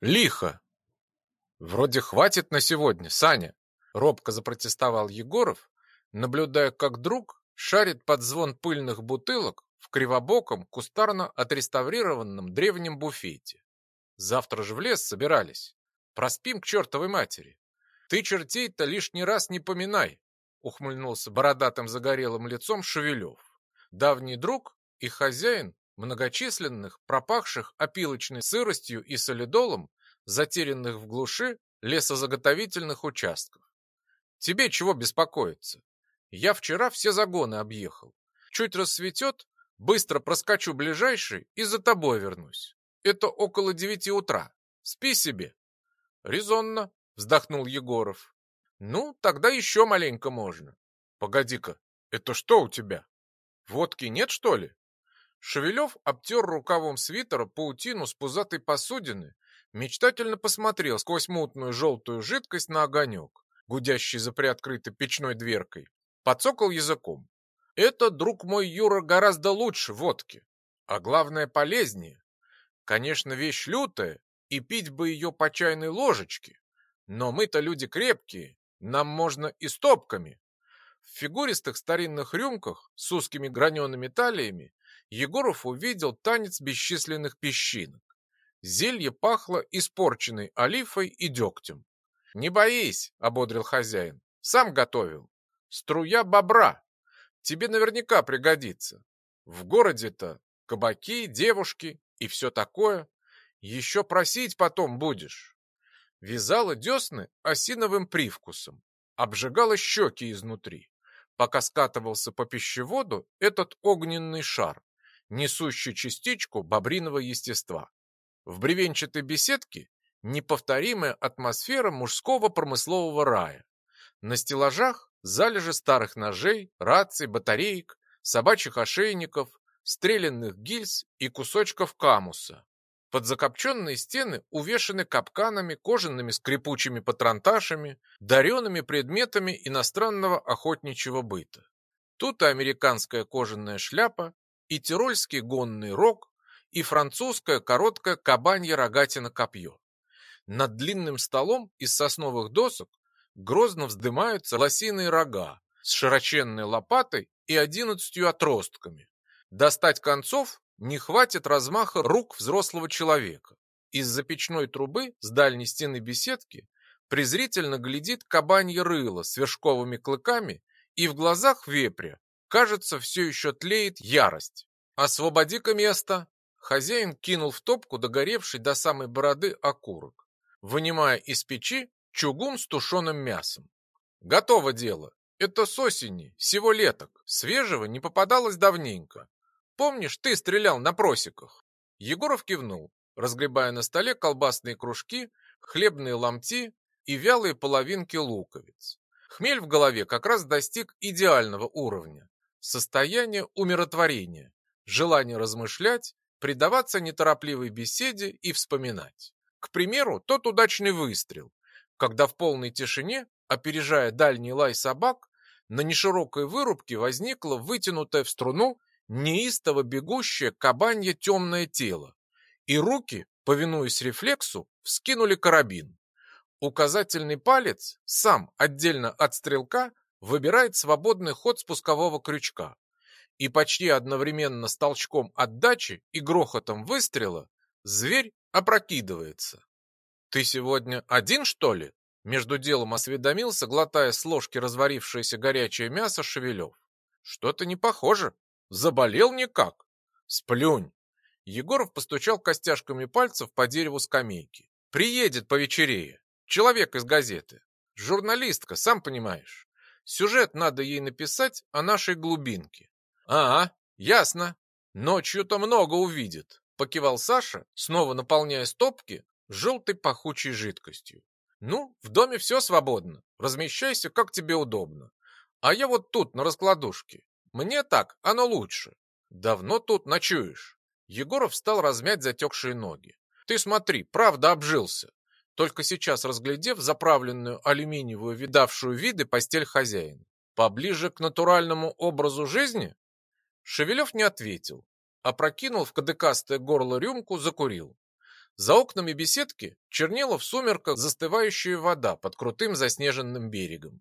Лихо. Вроде хватит на сегодня, Саня. Робко запротестовал Егоров, наблюдая, как друг шарит под звон пыльных бутылок в кривобоком, кустарно отреставрированном древнем буфете. Завтра же в лес собирались. Проспим к чертовой матери. Ты чертей-то лишний раз не поминай, ухмыльнулся бородатым загорелым лицом Шевелев. Давний друг и хозяин многочисленных, пропахших опилочной сыростью и солидолом, затерянных в глуши лесозаготовительных участков. Тебе чего беспокоиться? Я вчера все загоны объехал. Чуть рассветет, быстро проскочу ближайший и за тобой вернусь. Это около девяти утра. Спи себе. Резонно, вздохнул Егоров. Ну, тогда еще маленько можно. Погоди-ка, это что у тебя? Водки нет, что ли? Шевелев обтер рукавом свитера паутину с пузатой посудины, мечтательно посмотрел сквозь мутную желтую жидкость на огонек, гудящий за приоткрытой печной дверкой, подцокал языком. Это, друг мой Юра, гораздо лучше водки, а главное полезнее. Конечно, вещь лютая, и пить бы ее по чайной ложечке, но мы-то люди крепкие, нам можно и стопками. В фигуристых старинных рюмках с узкими гранеными талиями Егоров увидел танец бесчисленных песчинок. Зелье пахло испорченной олифой и дегтем. «Не боись», — ободрил хозяин, — «сам готовил. Струя бобра. Тебе наверняка пригодится. В городе-то кабаки, девушки и все такое. Еще просить потом будешь». Вязала десны осиновым привкусом, обжигала щеки изнутри, пока скатывался по пищеводу этот огненный шар, несущий частичку бобриного естества. В бревенчатой беседке неповторимая атмосфера мужского промыслового рая. На стеллажах залежи старых ножей, раций, батареек, собачьих ошейников, стрелянных гильз и кусочков камуса. Под закопченные стены увешаны капканами, кожаными скрипучими патронташами, даренными предметами иностранного охотничьего быта. Тут и американская кожаная шляпа, и тирольский гонный рог, и французская короткая кабанья рогатина-копье. Над длинным столом из сосновых досок грозно вздымаются лосиные рога с широченной лопатой и одиннадцатью отростками. Достать концов не хватит размаха рук взрослого человека. Из-за печной трубы с дальней стены беседки презрительно глядит кабанье рыло с вершковыми клыками, и в глазах вепря Кажется, все еще тлеет ярость. «Освободи-ка место!» Хозяин кинул в топку догоревший до самой бороды окурок, вынимая из печи чугун с тушеным мясом. «Готово дело. Это с осени, всего леток. Свежего не попадалось давненько. Помнишь, ты стрелял на просеках?» Егоров кивнул, разгребая на столе колбасные кружки, хлебные ломти и вялые половинки луковиц. Хмель в голове как раз достиг идеального уровня состояние умиротворения, желание размышлять, предаваться неторопливой беседе и вспоминать. К примеру, тот удачный выстрел, когда в полной тишине, опережая дальний лай собак, на неширокой вырубке возникло вытянутое в струну неистово бегущее кабанье темное тело, и руки, повинуясь рефлексу, вскинули карабин. Указательный палец, сам отдельно от стрелка, выбирает свободный ход спускового крючка. И почти одновременно с толчком отдачи и грохотом выстрела зверь опрокидывается. «Ты сегодня один, что ли?» Между делом осведомился, глотая с ложки разварившееся горячее мясо Шевелев. «Что-то не похоже. Заболел никак. Сплюнь!» Егоров постучал костяшками пальцев по дереву скамейки. «Приедет по вечерее. Человек из газеты. Журналистка, сам понимаешь. Сюжет надо ей написать о нашей глубинке. А, ясно. Ночью-то много увидит, покивал Саша, снова наполняя стопки желтой пахучей жидкостью. Ну, в доме все свободно. Размещайся, как тебе удобно. А я вот тут, на раскладушке. Мне так, оно лучше. Давно тут ночуешь. Егоров стал размять затекшие ноги. Ты смотри, правда обжился только сейчас разглядев заправленную алюминиевую видавшую виды постель хозяина. Поближе к натуральному образу жизни? Шевелев не ответил, а прокинул в кадыкастое горло рюмку, закурил. За окнами беседки чернела в сумерках застывающая вода под крутым заснеженным берегом.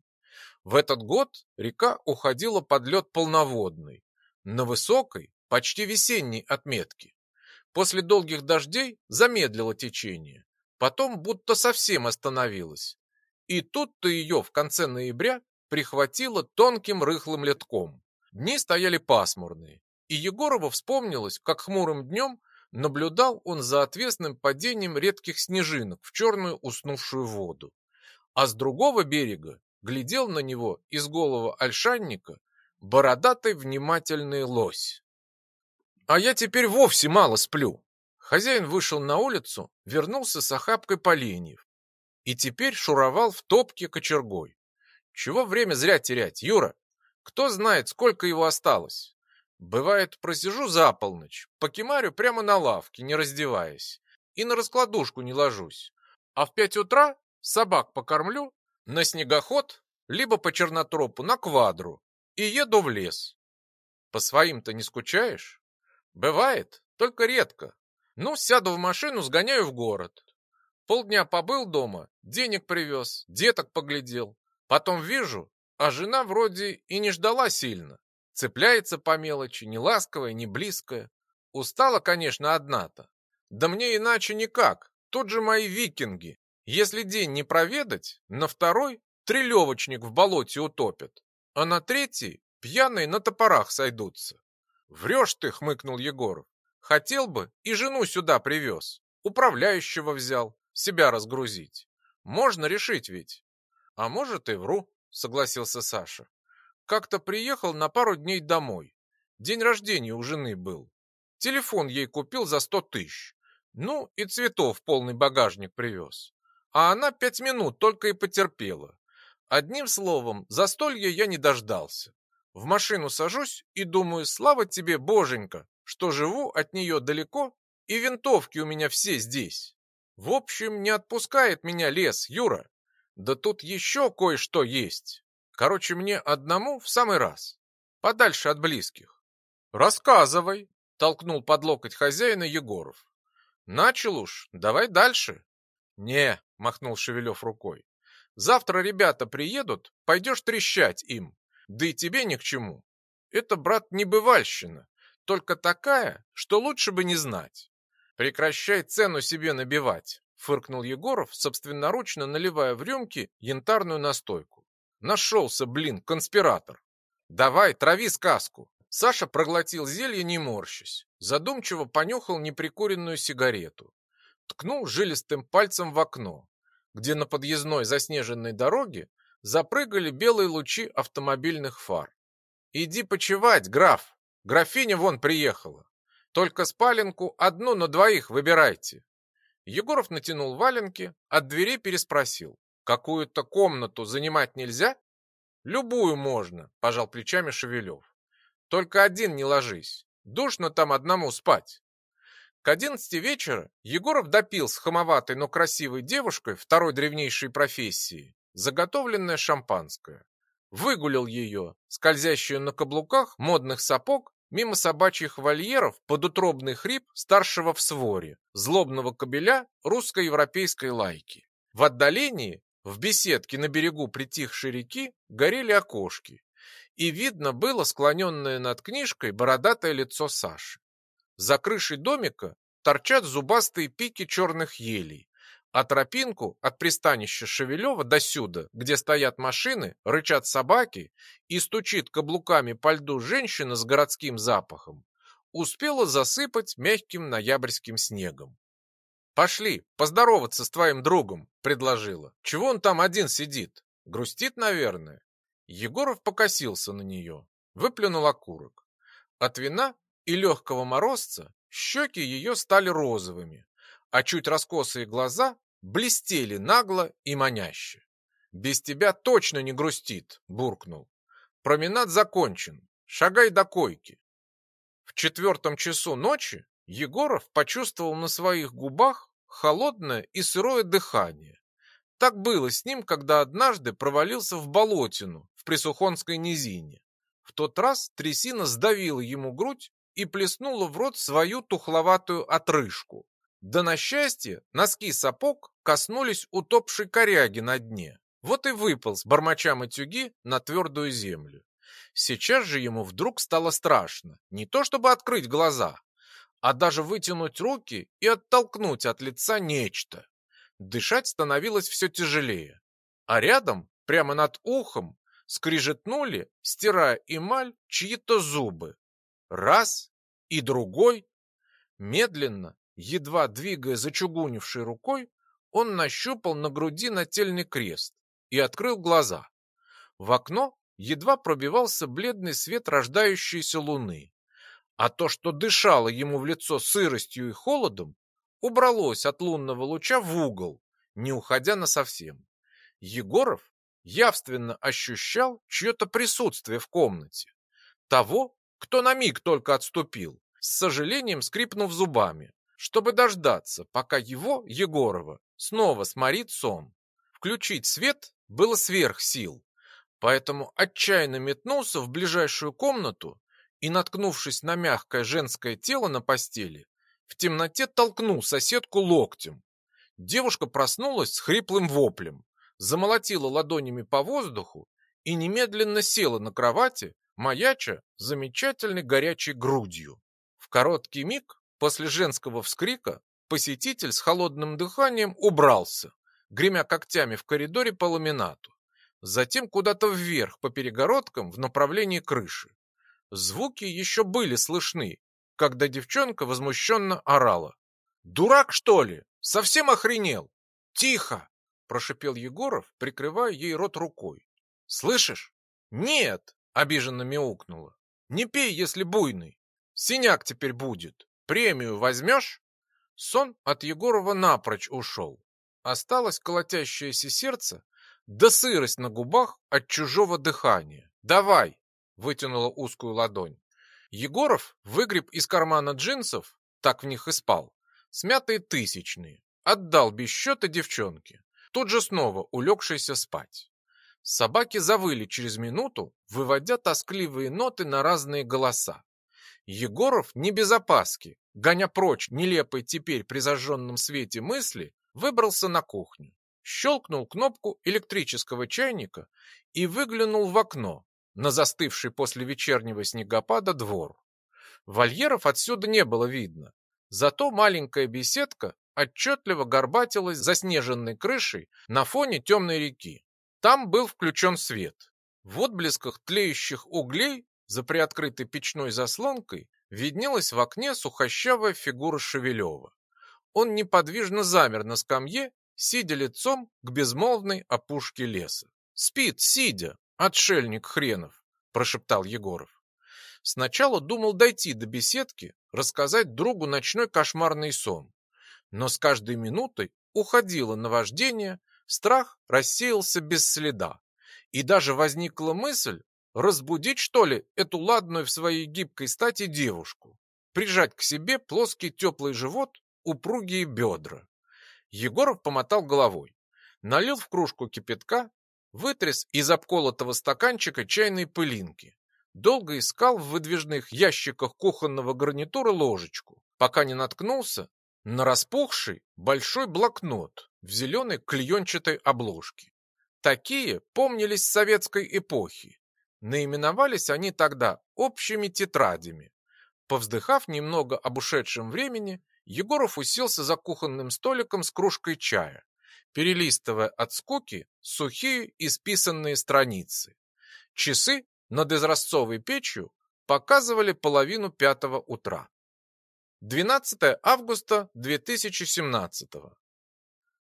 В этот год река уходила под лед полноводный, на высокой, почти весенней отметке. После долгих дождей замедлило течение, потом будто совсем остановилось. И тут-то ее в конце ноября прихватило тонким рыхлым летком. Дни стояли пасмурные, и Егорову вспомнилось, как хмурым днем наблюдал он за отвесным падением редких снежинок в черную уснувшую воду. А с другого берега глядел на него из голого ольшанника бородатый внимательный лось. А я теперь вовсе мало сплю. Хозяин вышел на улицу, вернулся с охапкой поленьев и теперь шуровал в топке кочергой. Чего время зря терять, Юра? Кто знает, сколько его осталось? Бывает, просижу за полночь, покемарю прямо на лавке, не раздеваясь, и на раскладушку не ложусь. А в пять утра собак покормлю, на снегоход, либо по чернотропу на квадру, и еду в лес. По своим-то не скучаешь? Бывает, только редко. Ну, сяду в машину, сгоняю в город. Полдня побыл дома, денег привез, деток поглядел. Потом вижу, а жена вроде и не ждала сильно. Цепляется по мелочи, не ласковая, не близкая. Устала, конечно, одна-то. Да мне иначе никак. Тут же мои викинги. Если день не проведать, на второй трелевочник в болоте утопят, а на третий пьяные на топорах сойдутся. Врешь ты, хмыкнул Егоров. Хотел бы и жену сюда привез. Управляющего взял, себя разгрузить. Можно решить ведь. А может и вру, согласился Саша. Как-то приехал на пару дней домой. День рождения у жены был. Телефон ей купил за сто тысяч. Ну и цветов полный багажник привез. А она пять минут только и потерпела. Одним словом, застолья я не дождался. В машину сажусь и думаю, слава тебе, боженька, что живу от нее далеко, и винтовки у меня все здесь. В общем, не отпускает меня лес, Юра. Да тут еще кое-что есть. Короче, мне одному в самый раз. Подальше от близких. Рассказывай, толкнул под локоть хозяина Егоров. Начал уж, давай дальше. Не, махнул Шевелев рукой. Завтра ребята приедут, пойдешь трещать им. Да и тебе ни к чему. Это, брат, небывальщина. Только такая, что лучше бы не знать. Прекращай цену себе набивать, фыркнул Егоров, собственноручно наливая в рюмки янтарную настойку. Нашелся, блин, конспиратор. Давай, трави сказку. Саша проглотил зелье, не морщась. Задумчиво понюхал неприкуренную сигарету. Ткнул жилистым пальцем в окно, где на подъездной заснеженной дороге запрыгали белые лучи автомобильных фар. «Иди почевать, граф! Графиня вон приехала. Только спаленку одну на двоих выбирайте». Егоров натянул валенки, от двери переспросил. Какую-то комнату занимать нельзя? Любую можно, пожал плечами Шевелев. Только один не ложись. Душно там одному спать. К одиннадцати вечера Егоров допил с хамоватой, но красивой девушкой второй древнейшей профессии заготовленное шампанское. Выгулил ее, скользящую на каблуках модных сапог, мимо собачьих вольеров под утробный хрип старшего в своре, злобного кобеля русско-европейской лайки. В отдалении в беседке на берегу притихшей реки горели окошки, и видно было склоненное над книжкой бородатое лицо Саши. За крышей домика торчат зубастые пики черных елей, а тропинку от пристанища Шевелева до сюда, где стоят машины, рычат собаки и стучит каблуками по льду женщина с городским запахом, успела засыпать мягким ноябрьским снегом. «Пошли, поздороваться с твоим другом», — предложила. «Чего он там один сидит? Грустит, наверное?» Егоров покосился на нее, выплюнул окурок. От вина и легкого морозца щеки ее стали розовыми, а чуть раскосые глаза блестели нагло и маняще. «Без тебя точно не грустит», — буркнул. «Променад закончен. Шагай до койки». В четвертом часу ночи Егоров почувствовал на своих губах холодное и сырое дыхание. Так было с ним, когда однажды провалился в болотину в Присухонской низине. В тот раз трясина сдавила ему грудь и плеснула в рот свою тухловатую отрыжку. Да на счастье, носки сапог коснулись утопшей коряги на дне. Вот и выполз, бормоча матюги, на твердую землю. Сейчас же ему вдруг стало страшно. Не то чтобы открыть глаза, а даже вытянуть руки и оттолкнуть от лица нечто. Дышать становилось все тяжелее. А рядом, прямо над ухом, скрижетнули, стирая эмаль, чьи-то зубы. Раз и другой. Медленно, едва двигая зачугунившей рукой, он нащупал на груди нательный крест и открыл глаза. В окно едва пробивался бледный свет рождающейся луны, а то, что дышало ему в лицо сыростью и холодом, убралось от лунного луча в угол, не уходя насовсем. Егоров явственно ощущал чье-то присутствие в комнате. Того, кто на миг только отступил, с сожалением скрипнув зубами, чтобы дождаться, пока его, Егорова, снова сморит сон. Включить свет было сверх сил, поэтому отчаянно метнулся в ближайшую комнату и, наткнувшись на мягкое женское тело на постели, в темноте толкнул соседку локтем. Девушка проснулась с хриплым воплем, замолотила ладонями по воздуху и немедленно села на кровати, маяча замечательной горячей грудью. В короткий миг после женского вскрика посетитель с холодным дыханием убрался, гремя когтями в коридоре по ламинату, затем куда-то вверх по перегородкам в направлении крыши. Звуки еще были слышны, когда девчонка возмущенно орала. «Дурак, что ли? Совсем охренел? Тихо!» – прошипел Егоров, прикрывая ей рот рукой. «Слышишь?» «Нет!» – обиженно мяукнула. «Не пей, если буйный. Синяк теперь будет. Премию возьмешь?» Сон от Егорова напрочь ушел. Осталось колотящееся сердце, да сырость на губах от чужого дыхания. «Давай!» – вытянула узкую ладонь. Егоров выгреб из кармана джинсов, так в них и спал, смятые тысячные, отдал без счета девчонке, тут же снова улегшейся спать. Собаки завыли через минуту, выводя тоскливые ноты на разные голоса. Егоров не без опаски, гоня прочь нелепой теперь при зажженном свете мысли, выбрался на кухню, щелкнул кнопку электрического чайника и выглянул в окно на застывший после вечернего снегопада двор. Вольеров отсюда не было видно, зато маленькая беседка отчетливо горбатилась заснеженной крышей на фоне темной реки. Там был включен свет. В отблесках тлеющих углей за приоткрытой печной заслонкой виднелась в окне сухощавая фигура Шевелева. Он неподвижно замер на скамье, сидя лицом к безмолвной опушке леса. «Спит, сидя, отшельник хренов!» – прошептал Егоров. Сначала думал дойти до беседки, рассказать другу ночной кошмарный сон. Но с каждой минутой уходило наваждение, страх рассеялся без следа. И даже возникла мысль разбудить, что ли, эту ладную в своей гибкой стати девушку, прижать к себе плоский теплый живот упругие бедра. Егоров помотал головой, налил в кружку кипятка, вытряс из обколотого стаканчика чайные пылинки. Долго искал в выдвижных ящиках кухонного гарнитура ложечку, пока не наткнулся на распухший большой блокнот в зеленой клеенчатой обложке. Такие помнились с советской эпохи. Наименовались они тогда общими тетрадями. Повздыхав немного об ушедшем времени, Егоров уселся за кухонным столиком с кружкой чая, перелистывая от скуки сухие исписанные страницы. Часы над изразцовой печью показывали половину пятого утра. 12 августа 2017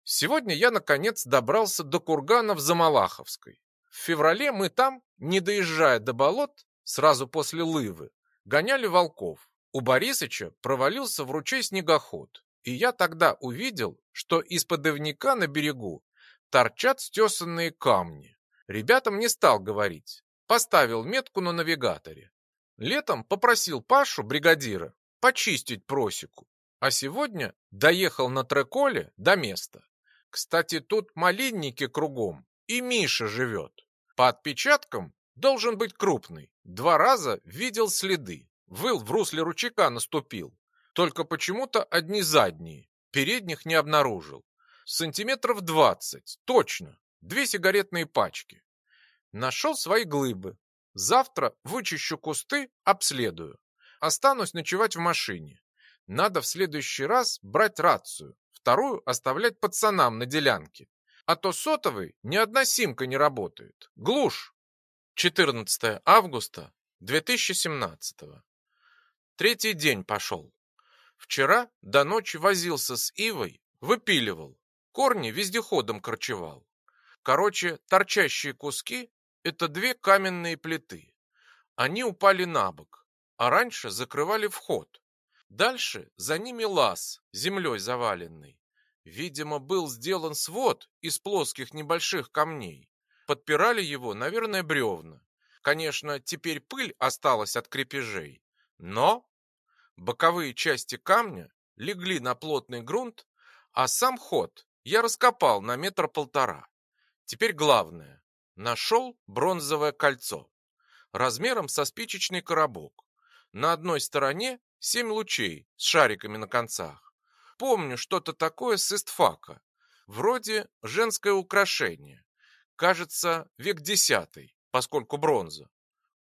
Сегодня я, наконец, добрался до кургана в Замалаховской. В феврале мы там, не доезжая до болот, сразу после Лывы, гоняли волков. У Борисыча провалился в ручей снегоход, и я тогда увидел, что из-под на берегу торчат стесанные камни. Ребятам не стал говорить, поставил метку на навигаторе. Летом попросил Пашу, бригадира, почистить просеку, а сегодня доехал на треколе до места. Кстати, тут малинники кругом, и Миша живет. По отпечаткам должен быть крупный. Два раза видел следы. Выл в русле ручейка наступил. Только почему-то одни задние. Передних не обнаружил. Сантиметров двадцать, точно. Две сигаретные пачки. Нашел свои глыбы. Завтра вычищу кусты, обследую. Останусь ночевать в машине. Надо в следующий раз брать рацию, вторую оставлять пацанам на делянке. А то сотовый ни одна симка не работает. Глушь. 14 августа 2017. Третий день пошел. Вчера до ночи возился с Ивой, выпиливал. Корни вездеходом корчевал. Короче, торчащие куски — это две каменные плиты. Они упали на бок, а раньше закрывали вход. Дальше за ними лаз, землей заваленный. Видимо, был сделан свод из плоских небольших камней. Подпирали его, наверное, бревна. Конечно, теперь пыль осталась от крепежей, но боковые части камня легли на плотный грунт, а сам ход я раскопал на метр полтора. Теперь главное. Нашел бронзовое кольцо. Размером со спичечный коробок. На одной стороне семь лучей с шариками на концах. Помню что-то такое с истфака. Вроде женское украшение. Кажется, век десятый, поскольку бронза.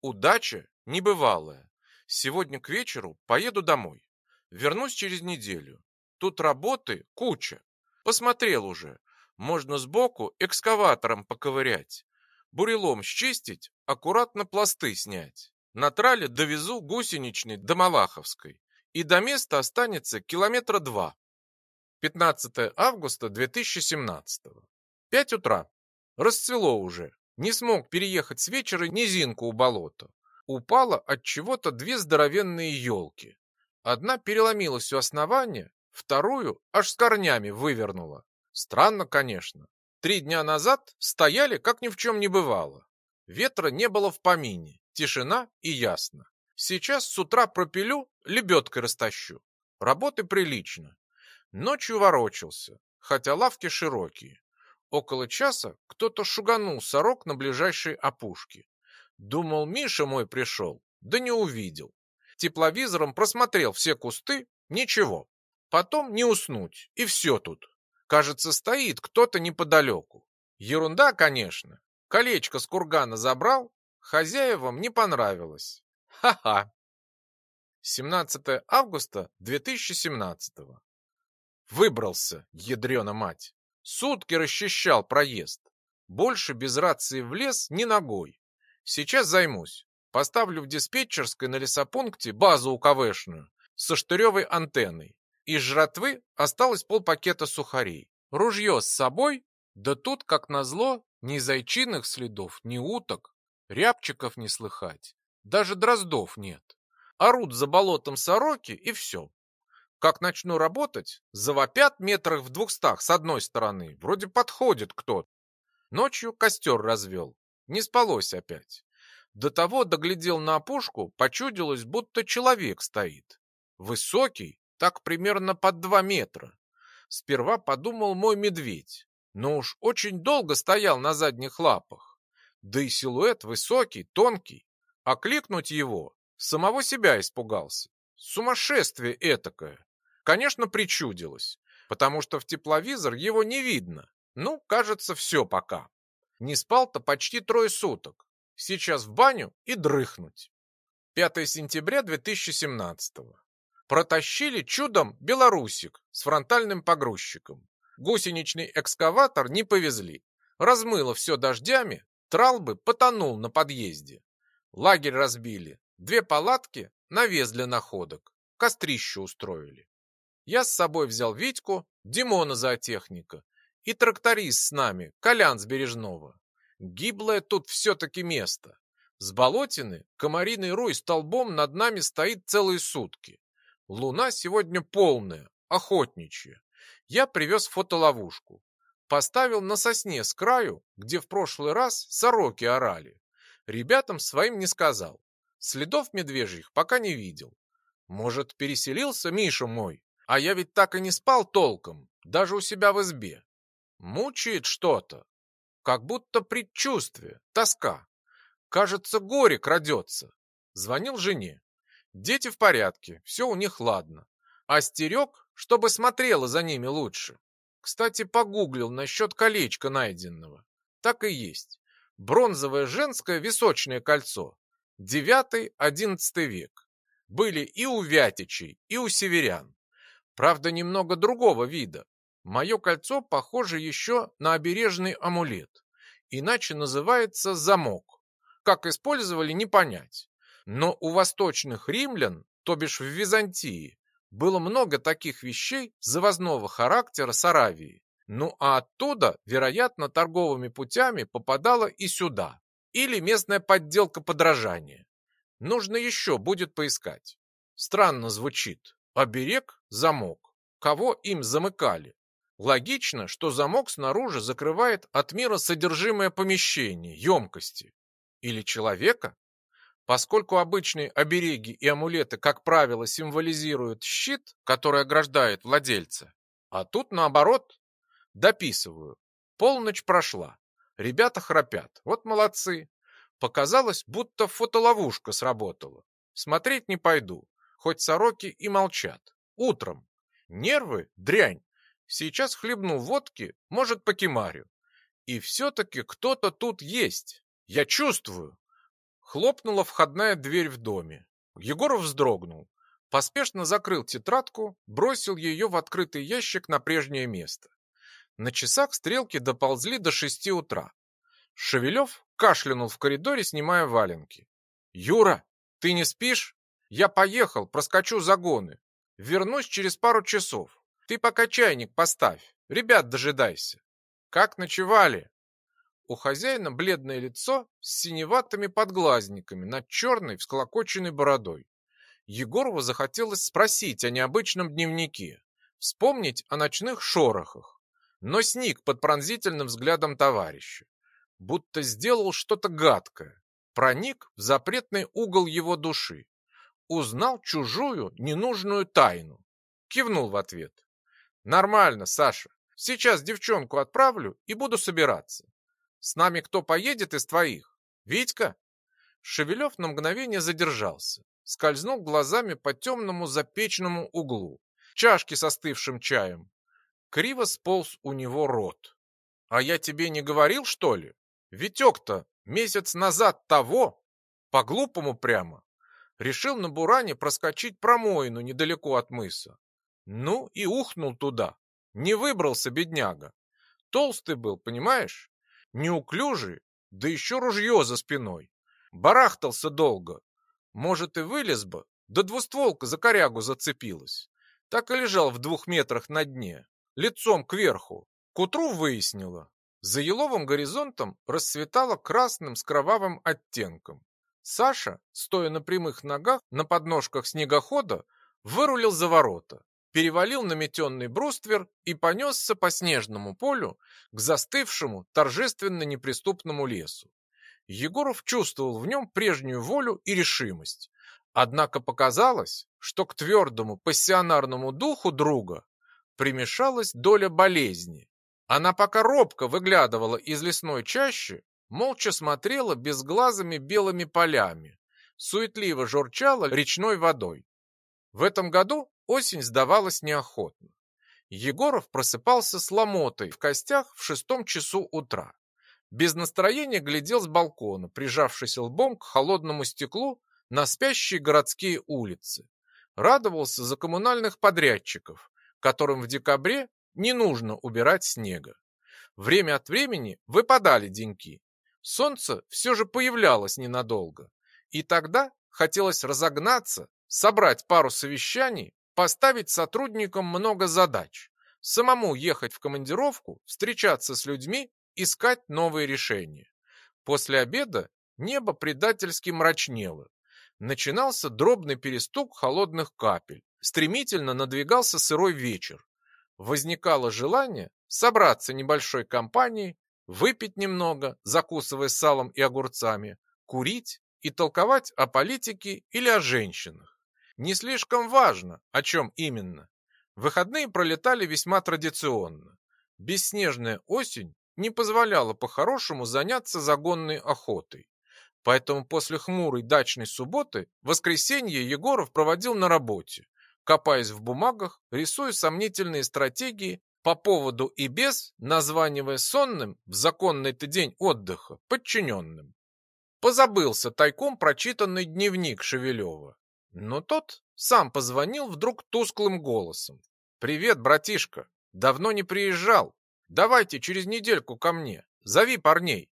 Удача небывалая. Сегодня к вечеру поеду домой. Вернусь через неделю. Тут работы куча. Посмотрел уже. Можно сбоку экскаватором поковырять. Бурелом счистить, аккуратно пласты снять. На трале довезу гусеничный до Малаховской. И до места останется километра два. 15 августа 2017. 5 утра. Расцвело уже. Не смог переехать с вечера низинку у болота. Упало от чего-то две здоровенные елки. Одна переломилась у основания, вторую аж с корнями вывернула. Странно, конечно. Три дня назад стояли, как ни в чем не бывало. Ветра не было в помине, тишина и ясно. Сейчас с утра пропилю, лебедкой растащу. Работы прилично. Ночью ворочался, хотя лавки широкие. Около часа кто-то шуганул сорок на ближайшей опушке. Думал, Миша мой пришел, да не увидел. Тепловизором просмотрел все кусты, ничего. Потом не уснуть, и все тут. Кажется, стоит кто-то неподалеку. Ерунда, конечно. Колечко с кургана забрал, хозяевам не понравилось. Ха-ха. 17 августа 2017. Выбрался, ядрена мать. Сутки расчищал проезд. Больше без рации в лес ни ногой. Сейчас займусь. Поставлю в диспетчерской на лесопункте базу УКВшную со штыревой антенной. Из жратвы осталось полпакета сухарей. Ружье с собой, да тут, как назло, ни зайчиных следов, ни уток, рябчиков не слыхать. Даже дроздов нет. Орут за болотом сороки и все. Как начну работать, завопят метрах в двухстах с одной стороны. Вроде подходит кто-то. Ночью костер развел. Не спалось опять. До того доглядел на опушку, почудилось, будто человек стоит. Высокий, так примерно под два метра. Сперва подумал мой медведь, но уж очень долго стоял на задних лапах. Да и силуэт высокий, тонкий. А кликнуть его, самого себя испугался. Сумасшествие этакое. Конечно, причудилось, потому что в тепловизор его не видно. Ну, кажется, все пока. Не спал-то почти трое суток. Сейчас в баню и дрыхнуть. 5 сентября 2017 Протащили чудом белорусик с фронтальным погрузчиком. Гусеничный экскаватор не повезли. Размыло все дождями, тралбы потонул на подъезде. Лагерь разбили, две палатки, навес для находок, кострище устроили. Я с собой взял Витьку, Димона зоотехника и тракторист с нами, Колян с Бережного. Гиблое тут все-таки место. С болотины комариный рой столбом над нами стоит целые сутки. Луна сегодня полная, охотничья. Я привез фотоловушку. Поставил на сосне с краю, где в прошлый раз сороки орали. Ребятам своим не сказал. Следов медвежьих пока не видел. Может, переселился Миша мой? А я ведь так и не спал толком, даже у себя в избе. Мучает что-то, как будто предчувствие, тоска. Кажется, горе крадется. Звонил жене. Дети в порядке, все у них ладно. А Стерег чтобы смотрела за ними лучше. Кстати, погуглил насчет колечка найденного. Так и есть. Бронзовое женское височное кольцо. Девятый-одиннадцатый век. Были и у Вятичей, и у северян. Правда, немного другого вида. Мое кольцо похоже еще на обережный амулет. Иначе называется замок. Как использовали, не понять. Но у восточных римлян, то бишь в Византии, было много таких вещей завозного характера с Аравии. Ну а оттуда, вероятно, торговыми путями попадала и сюда. Или местная подделка подражания. Нужно еще будет поискать. Странно звучит. Оберег – замок. Кого им замыкали? Логично, что замок снаружи закрывает от мира содержимое помещения, емкости. Или человека? Поскольку обычные обереги и амулеты, как правило, символизируют щит, который ограждает владельца, а тут наоборот. Дописываю. Полночь прошла. Ребята храпят. Вот молодцы. Показалось, будто фотоловушка сработала. Смотреть не пойду, хоть сороки и молчат. Утром. Нервы – дрянь. Сейчас хлебну водки, может, покемарю. И все-таки кто-то тут есть. Я чувствую. Хлопнула входная дверь в доме. Егоров вздрогнул. Поспешно закрыл тетрадку, бросил ее в открытый ящик на прежнее место. На часах стрелки доползли до шести утра. Шевелев кашлянул в коридоре, снимая валенки. «Юра, ты не спишь? Я поехал, проскочу загоны. Вернусь через пару часов. Ты пока чайник поставь. Ребят, дожидайся». «Как ночевали?» У хозяина бледное лицо с синеватыми подглазниками над черной всклокоченной бородой. Егорову захотелось спросить о необычном дневнике, вспомнить о ночных шорохах, но сник под пронзительным взглядом товарища, будто сделал что-то гадкое, проник в запретный угол его души, узнал чужую ненужную тайну, кивнул в ответ. «Нормально, Саша, сейчас девчонку отправлю и буду собираться. С нами кто поедет из твоих? Витька?» Шевелев на мгновение задержался, скользнул глазами по темному запечному углу, чашки с остывшим чаем. Криво сполз у него рот. «А я тебе не говорил, что ли? Витек-то месяц назад того, по-глупому прямо, решил на Буране проскочить промоину недалеко от мыса. Ну и ухнул туда. Не выбрался, бедняга. Толстый был, понимаешь? неуклюжий, да еще ружье за спиной. Барахтался долго. Может, и вылез бы, да двустволка за корягу зацепилась. Так и лежал в двух метрах на дне, лицом кверху. К утру выяснила. За еловым горизонтом расцветало красным с кровавым оттенком. Саша, стоя на прямых ногах на подножках снегохода, вырулил за ворота перевалил наметенный бруствер и понесся по снежному полю к застывшему, торжественно неприступному лесу. Егоров чувствовал в нем прежнюю волю и решимость. Однако показалось, что к твердому пассионарному духу друга примешалась доля болезни. Она пока робко выглядывала из лесной чащи, молча смотрела безглазыми белыми полями, суетливо журчала речной водой. В этом году Осень сдавалась неохотно. Егоров просыпался с ломотой в костях в шестом часу утра. Без настроения глядел с балкона, прижавшись лбом к холодному стеклу на спящие городские улицы. Радовался за коммунальных подрядчиков, которым в декабре не нужно убирать снега. Время от времени выпадали деньки. Солнце все же появлялось ненадолго. И тогда хотелось разогнаться, собрать пару совещаний, Поставить сотрудникам много задач. Самому ехать в командировку, встречаться с людьми, искать новые решения. После обеда небо предательски мрачнело. Начинался дробный перестук холодных капель. Стремительно надвигался сырой вечер. Возникало желание собраться небольшой компанией, выпить немного, закусывая салом и огурцами, курить и толковать о политике или о женщинах. Не слишком важно, о чем именно. Выходные пролетали весьма традиционно. Бесснежная осень не позволяла по-хорошему заняться загонной охотой. Поэтому после хмурой дачной субботы воскресенье Егоров проводил на работе, копаясь в бумагах, рисуя сомнительные стратегии по поводу и без, названивая сонным в законный-то день отдыха подчиненным. Позабылся тайком прочитанный дневник Шевелева. Но тот сам позвонил вдруг тусклым голосом. «Привет, братишка! Давно не приезжал. Давайте через недельку ко мне. Зови парней.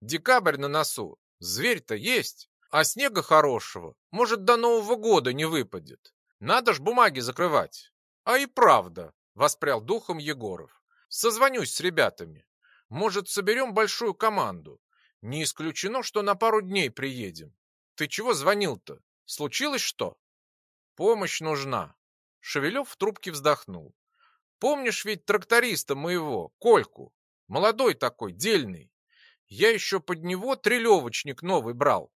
Декабрь на носу. Зверь-то есть, а снега хорошего, может, до Нового года не выпадет. Надо ж бумаги закрывать. А и правда, воспрял духом Егоров. Созвонюсь с ребятами. Может, соберем большую команду. Не исключено, что на пару дней приедем. Ты чего звонил-то? Случилось что? Помощь нужна. Шевелев в трубке вздохнул. Помнишь ведь тракториста моего, Кольку? Молодой такой, дельный. Я еще под него трелевочник новый брал.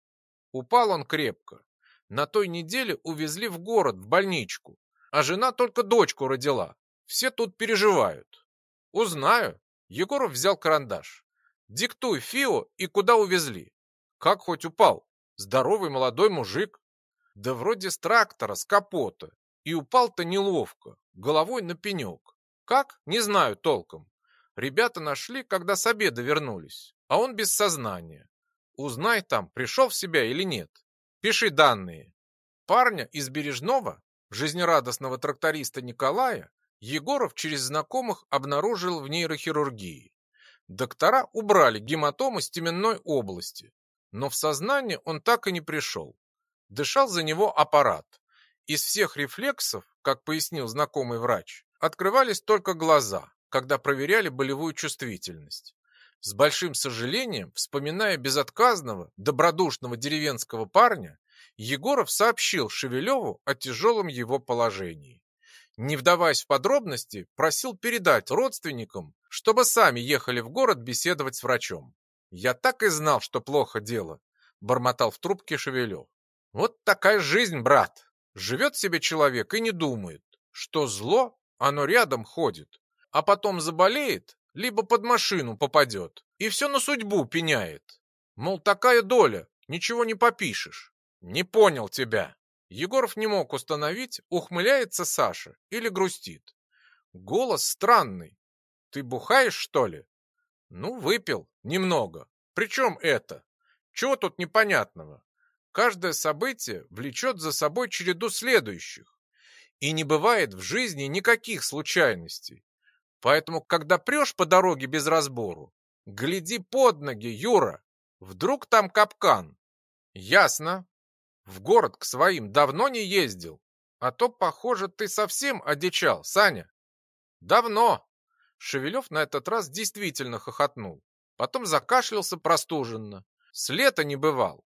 Упал он крепко. На той неделе увезли в город, в больничку. А жена только дочку родила. Все тут переживают. Узнаю. Егоров взял карандаш. Диктуй ФИО и куда увезли. Как хоть упал? Здоровый молодой мужик. Да вроде с трактора, с капота. И упал-то неловко, головой на пенек. Как? Не знаю толком. Ребята нашли, когда с обеда вернулись, а он без сознания. Узнай там, пришел в себя или нет. Пиши данные. Парня из Бережного, жизнерадостного тракториста Николая, Егоров через знакомых обнаружил в нейрохирургии. Доктора убрали гематому с теменной области, но в сознание он так и не пришел. Дышал за него аппарат. Из всех рефлексов, как пояснил знакомый врач, открывались только глаза, когда проверяли болевую чувствительность. С большим сожалением, вспоминая безотказного, добродушного деревенского парня, Егоров сообщил Шевелеву о тяжелом его положении не вдаваясь в подробности, просил передать родственникам, чтобы сами ехали в город беседовать с врачом. «Я так и знал, что плохо дело», — бормотал в трубке Шевелев. «Вот такая жизнь, брат. Живет себе человек и не думает, что зло, оно рядом ходит, а потом заболеет, либо под машину попадет, и все на судьбу пеняет. Мол, такая доля, ничего не попишешь. Не понял тебя». Егоров не мог установить, ухмыляется Саша или грустит. Голос странный. Ты бухаешь, что ли? Ну, выпил. Немного. Причем это? Чего тут непонятного? Каждое событие влечет за собой череду следующих. И не бывает в жизни никаких случайностей. Поэтому, когда прешь по дороге без разбору, гляди под ноги, Юра. Вдруг там капкан. Ясно, в город к своим давно не ездил. А то, похоже, ты совсем одичал, Саня. Давно. Шевелев на этот раз действительно хохотнул. Потом закашлялся простуженно. С лета не бывал.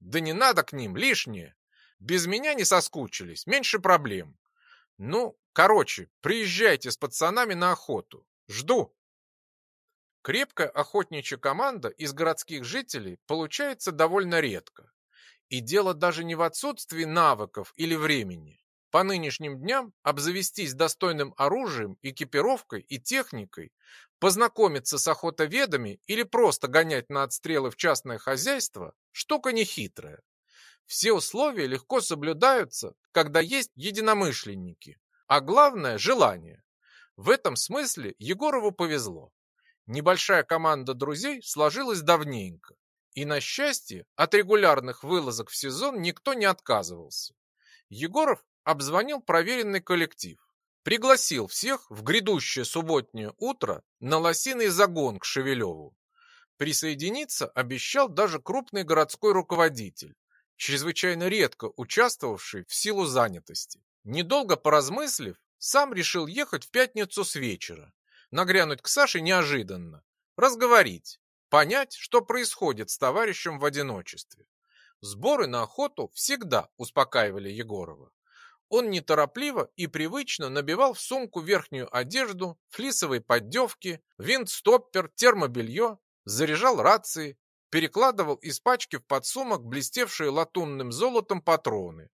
Да не надо к ним, лишнее. Без меня не соскучились, меньше проблем. Ну, короче, приезжайте с пацанами на охоту. Жду. Крепкая охотничья команда из городских жителей получается довольно редко. И дело даже не в отсутствии навыков или времени. По нынешним дням обзавестись достойным оружием, экипировкой и техникой, познакомиться с охотоведами или просто гонять на отстрелы в частное хозяйство – штука нехитрая. Все условия легко соблюдаются, когда есть единомышленники, а главное – желание. В этом смысле Егорову повезло. Небольшая команда друзей сложилась давненько. И на счастье, от регулярных вылазок в сезон никто не отказывался. Егоров обзвонил проверенный коллектив, пригласил всех в грядущее субботнее утро на лосиный загон к Шевелеву. Присоединиться обещал даже крупный городской руководитель, чрезвычайно редко участвовавший в силу занятости. Недолго поразмыслив, сам решил ехать в пятницу с вечера, нагрянуть к Саше неожиданно, разговорить, понять, что происходит с товарищем в одиночестве. Сборы на охоту всегда успокаивали Егорова. Он неторопливо и привычно набивал в сумку верхнюю одежду, флисовые поддевки, винт-стоппер, термобелье, заряжал рации, перекладывал из пачки в подсумок блестевшие латунным золотом патроны,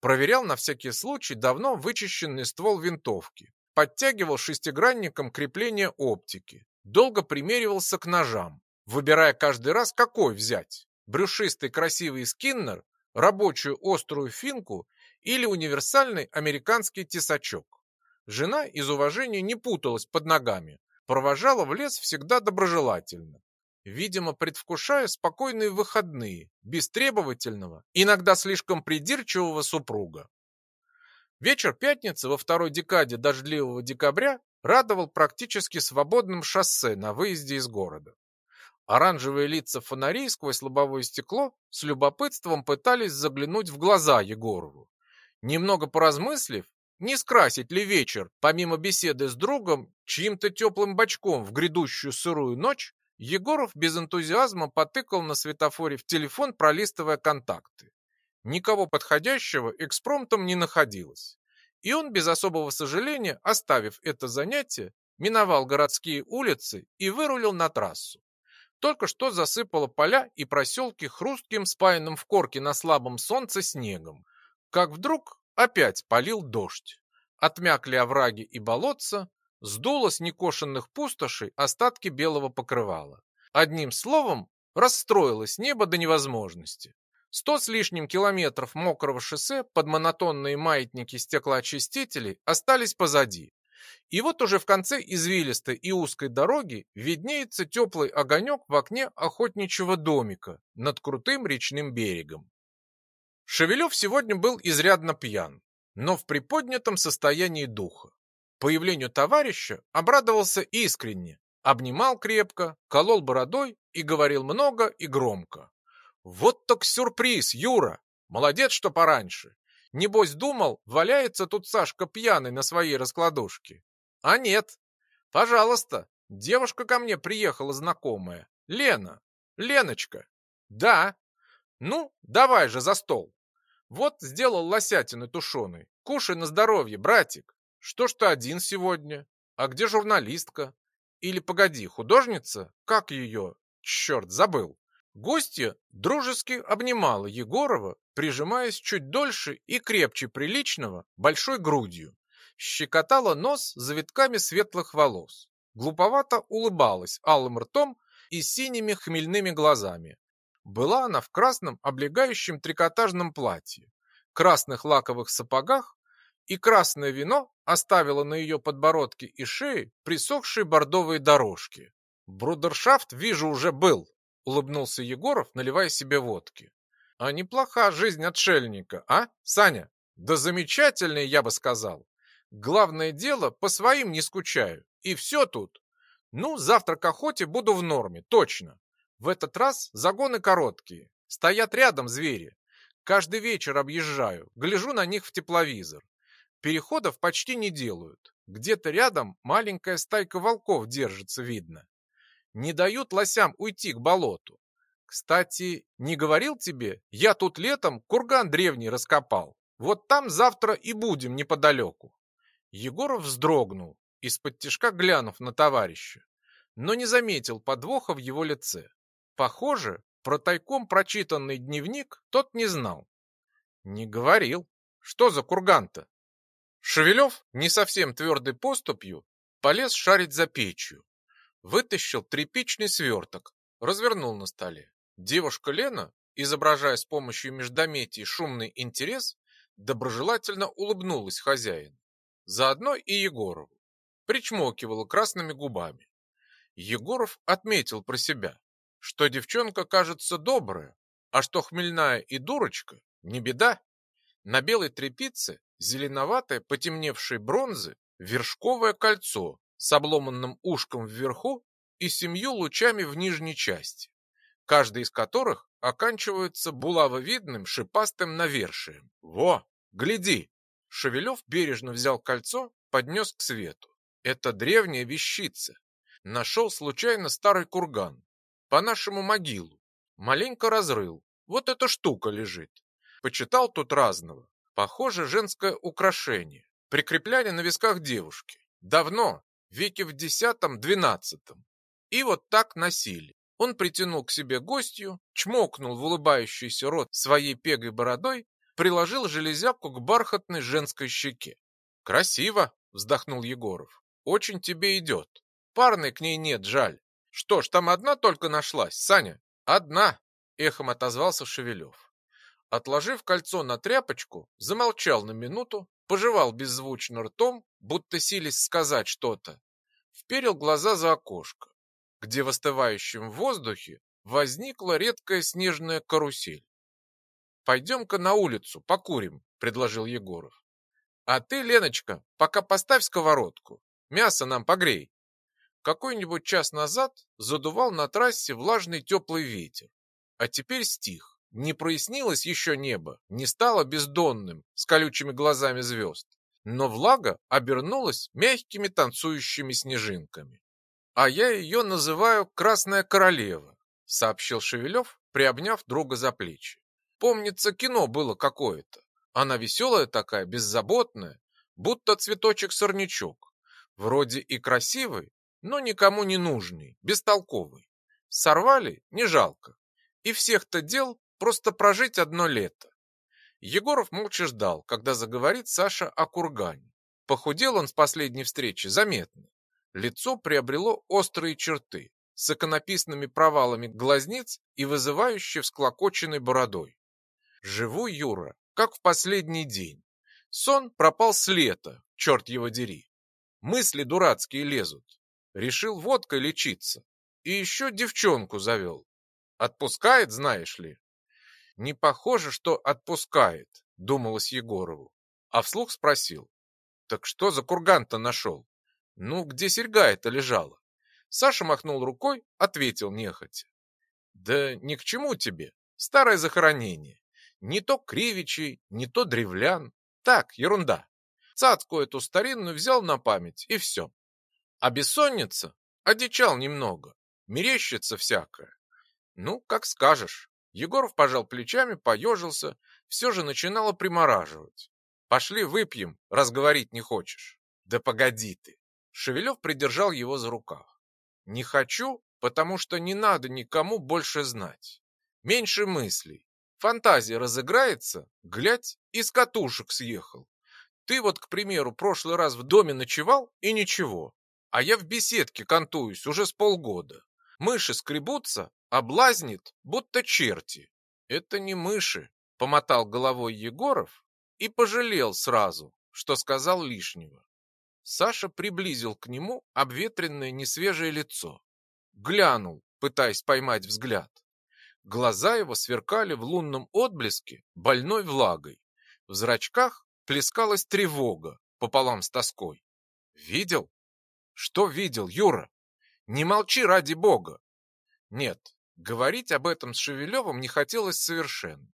проверял на всякий случай давно вычищенный ствол винтовки, подтягивал шестигранником крепление оптики, долго примеривался к ножам, выбирая каждый раз, какой взять. Брюшистый красивый скиннер, рабочую острую финку или универсальный американский тесачок. Жена из уважения не путалась под ногами, провожала в лес всегда доброжелательно. Видимо, предвкушая спокойные выходные, без требовательного, иногда слишком придирчивого супруга. Вечер пятницы во второй декаде дождливого декабря радовал практически свободным шоссе на выезде из города. Оранжевые лица фонарей сквозь лобовое стекло с любопытством пытались заглянуть в глаза Егорову. Немного поразмыслив, не скрасить ли вечер, помимо беседы с другом, чьим-то теплым бочком в грядущую сырую ночь, Егоров без энтузиазма потыкал на светофоре в телефон, пролистывая контакты. Никого подходящего экспромтом не находилось. И он без особого сожаления, оставив это занятие, миновал городские улицы и вырулил на трассу. Только что засыпало поля и проселки хрустким спаянным в корке на слабом солнце снегом. Как вдруг опять полил дождь. Отмякли овраги и болотца, сдуло с некошенных пустошей остатки белого покрывала. Одним словом, расстроилось небо до невозможности. Сто с лишним километров мокрого шоссе под монотонные маятники стеклоочистителей остались позади. И вот уже в конце извилистой и узкой дороги виднеется теплый огонек в окне охотничьего домика над крутым речным берегом. Шевелев сегодня был изрядно пьян, но в приподнятом состоянии духа. Появлению товарища обрадовался искренне, обнимал крепко, колол бородой и говорил много и громко. Вот так сюрприз, Юра! Молодец, что пораньше. Небось думал, валяется тут Сашка пьяный на своей раскладушке. А нет. Пожалуйста, девушка ко мне приехала знакомая. Лена. Леночка. Да. Ну, давай же за стол. Вот сделал лосятины тушеной. Кушай на здоровье, братик. Что ж ты один сегодня? А где журналистка? Или, погоди, художница? Как ее? Черт, забыл. Гостья дружески обнимала Егорова, прижимаясь чуть дольше и крепче приличного, большой грудью. Щекотала нос завитками светлых волос. Глуповато улыбалась алым ртом и синими хмельными глазами. Была она в красном облегающем трикотажном платье, красных лаковых сапогах, и красное вино оставило на ее подбородке и шее присохшие бордовые дорожки. Брудершафт, вижу, уже был, улыбнулся Егоров, наливая себе водки. А неплоха жизнь отшельника, а, Саня? Да замечательная, я бы сказал. Главное дело, по своим не скучаю. И все тут. Ну, завтра к охоте буду в норме, точно. В этот раз загоны короткие. Стоят рядом звери. Каждый вечер объезжаю, гляжу на них в тепловизор. Переходов почти не делают. Где-то рядом маленькая стайка волков держится, видно не дают лосям уйти к болоту. Кстати, не говорил тебе, я тут летом курган древний раскопал. Вот там завтра и будем неподалеку. Егоров вздрогнул, из-под тишка глянув на товарища, но не заметил подвоха в его лице. Похоже, про тайком прочитанный дневник тот не знал. Не говорил. Что за курган-то? Шевелев не совсем твердой поступью полез шарить за печью вытащил тряпичный сверток, развернул на столе. Девушка Лена, изображая с помощью междометий шумный интерес, доброжелательно улыбнулась хозяину. Заодно и Егорову. Причмокивала красными губами. Егоров отметил про себя, что девчонка кажется добрая, а что хмельная и дурочка – не беда. На белой тряпице зеленоватое потемневшей бронзы вершковое кольцо с обломанным ушком вверху и семью лучами в нижней части, каждый из которых оканчивается булавовидным шипастым навершием. Во, гляди! Шевелев бережно взял кольцо, поднес к свету. Это древняя вещица. Нашел случайно старый курган. По нашему могилу. Маленько разрыл. Вот эта штука лежит. Почитал тут разного. Похоже, женское украшение. Прикрепляли на висках девушки. Давно, веке в десятом-двенадцатом. И вот так носили. Он притянул к себе гостью, чмокнул в улыбающийся рот своей пегой бородой, приложил железяку к бархатной женской щеке. «Красиво!» — вздохнул Егоров. «Очень тебе идет. Парной к ней нет, жаль. Что ж, там одна только нашлась, Саня?» «Одна!» — эхом отозвался Шевелев. Отложив кольцо на тряпочку, замолчал на минуту, пожевал беззвучно ртом, будто сились сказать что-то, вперил глаза за окошко, где в остывающем воздухе возникла редкая снежная карусель. «Пойдем-ка на улицу, покурим», — предложил Егоров. «А ты, Леночка, пока поставь сковородку, мясо нам погрей». Какой-нибудь час назад задувал на трассе влажный теплый ветер, а теперь стих. Не прояснилось еще небо, не стало бездонным, с колючими глазами звезд, но влага обернулась мягкими танцующими снежинками. «А я ее называю Красная Королева», — сообщил Шевелев, приобняв друга за плечи. «Помнится, кино было какое-то. Она веселая такая, беззаботная, будто цветочек-сорнячок. Вроде и красивый, но никому не нужный, бестолковый. Сорвали — не жалко. И всех-то дел просто прожить одно лето. Егоров молча ждал, когда заговорит Саша о кургане. Похудел он с последней встречи заметно. Лицо приобрело острые черты, с иконописными провалами глазниц и вызывающе всклокоченной бородой. Живу, Юра, как в последний день. Сон пропал с лета, черт его дери. Мысли дурацкие лезут. Решил водкой лечиться. И еще девчонку завел. Отпускает, знаешь ли? Не похоже, что отпускает, думалось Егорову. А вслух спросил. Так что за курган-то нашел? Ну, где серьга это лежала? Саша махнул рукой, ответил нехотя. Да ни к чему тебе. Старое захоронение. Не то Кривичей, не то Древлян. Так, ерунда. Цацку эту старинную взял на память, и все. А бессонница? Одичал немного. Мерещится всякое. Ну, как скажешь. Егоров пожал плечами, поежился, все же начинало примораживать. Пошли выпьем, разговорить не хочешь. Да погоди ты. Шевелев придержал его за рукав. Не хочу, потому что не надо никому больше знать. Меньше мыслей. Фантазия разыграется, глядь, из катушек съехал. Ты вот, к примеру, прошлый раз в доме ночевал и ничего. А я в беседке кантуюсь уже с полгода. Мыши скребутся, облазнит, будто черти. Это не мыши, помотал головой Егоров и пожалел сразу, что сказал лишнего. Саша приблизил к нему обветренное несвежее лицо. Глянул, пытаясь поймать взгляд. Глаза его сверкали в лунном отблеске больной влагой. В зрачках плескалась тревога пополам с тоской. Видел? Что видел, Юра? Не молчи ради бога. Нет, говорить об этом с Шевелевым не хотелось совершенно.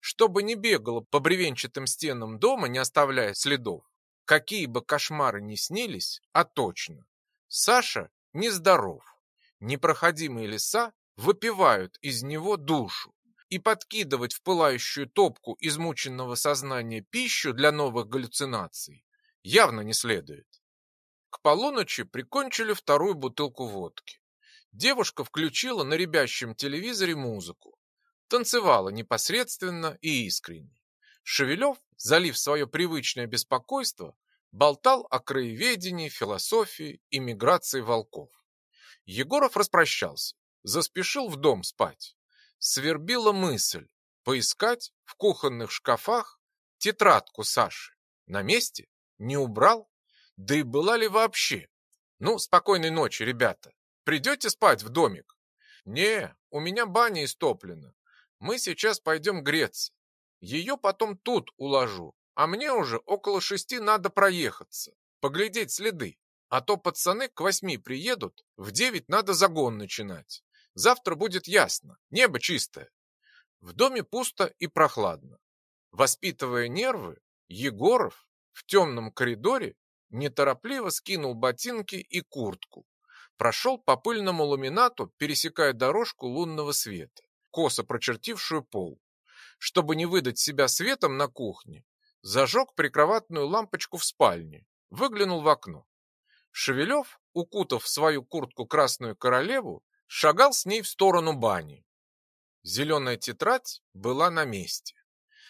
Чтобы не бегало по бревенчатым стенам дома, не оставляя следов, какие бы кошмары ни снились, а точно. Саша нездоров. Непроходимые леса выпивают из него душу. И подкидывать в пылающую топку измученного сознания пищу для новых галлюцинаций явно не следует. К полуночи прикончили вторую бутылку водки. Девушка включила на ребящем телевизоре музыку. Танцевала непосредственно и искренне. Шевелев, залив свое привычное беспокойство, болтал о краеведении, философии и миграции волков. Егоров распрощался, заспешил в дом спать. Свербила мысль поискать в кухонных шкафах тетрадку Саши. На месте? Не убрал? Да и была ли вообще? Ну, спокойной ночи, ребята. Придете спать в домик? Не, у меня баня истоплена. Мы сейчас пойдем греться. Ее потом тут уложу, а мне уже около шести надо проехаться, поглядеть следы. А то пацаны к восьми приедут, в девять надо загон начинать. Завтра будет ясно, небо чистое. В доме пусто и прохладно. Воспитывая нервы, Егоров в темном коридоре неторопливо скинул ботинки и куртку, прошел по пыльному ламинату, пересекая дорожку лунного света, косо прочертившую пол. Чтобы не выдать себя светом на кухне, зажег прикроватную лампочку в спальне, выглянул в окно. Шевелев, укутав в свою куртку красную королеву, шагал с ней в сторону бани. Зеленая тетрадь была на месте.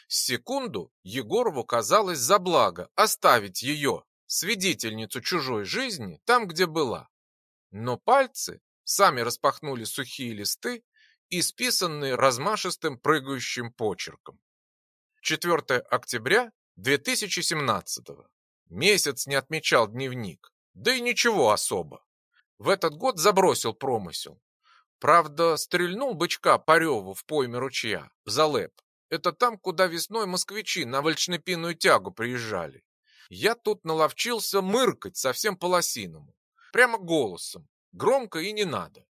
Секунду Егорову казалось за благо оставить ее, свидетельницу чужой жизни, там, где была. Но пальцы сами распахнули сухие листы, исписанные размашистым прыгающим почерком. 4 октября 2017 Месяц не отмечал дневник, да и ничего особо. В этот год забросил промысел. Правда, стрельнул бычка по реву в пойме ручья, за лэп. Это там, куда весной москвичи на вольчнепинную тягу приезжали. Я тут наловчился мыркать совсем по-лосиному. Прямо голосом. Громко и не надо.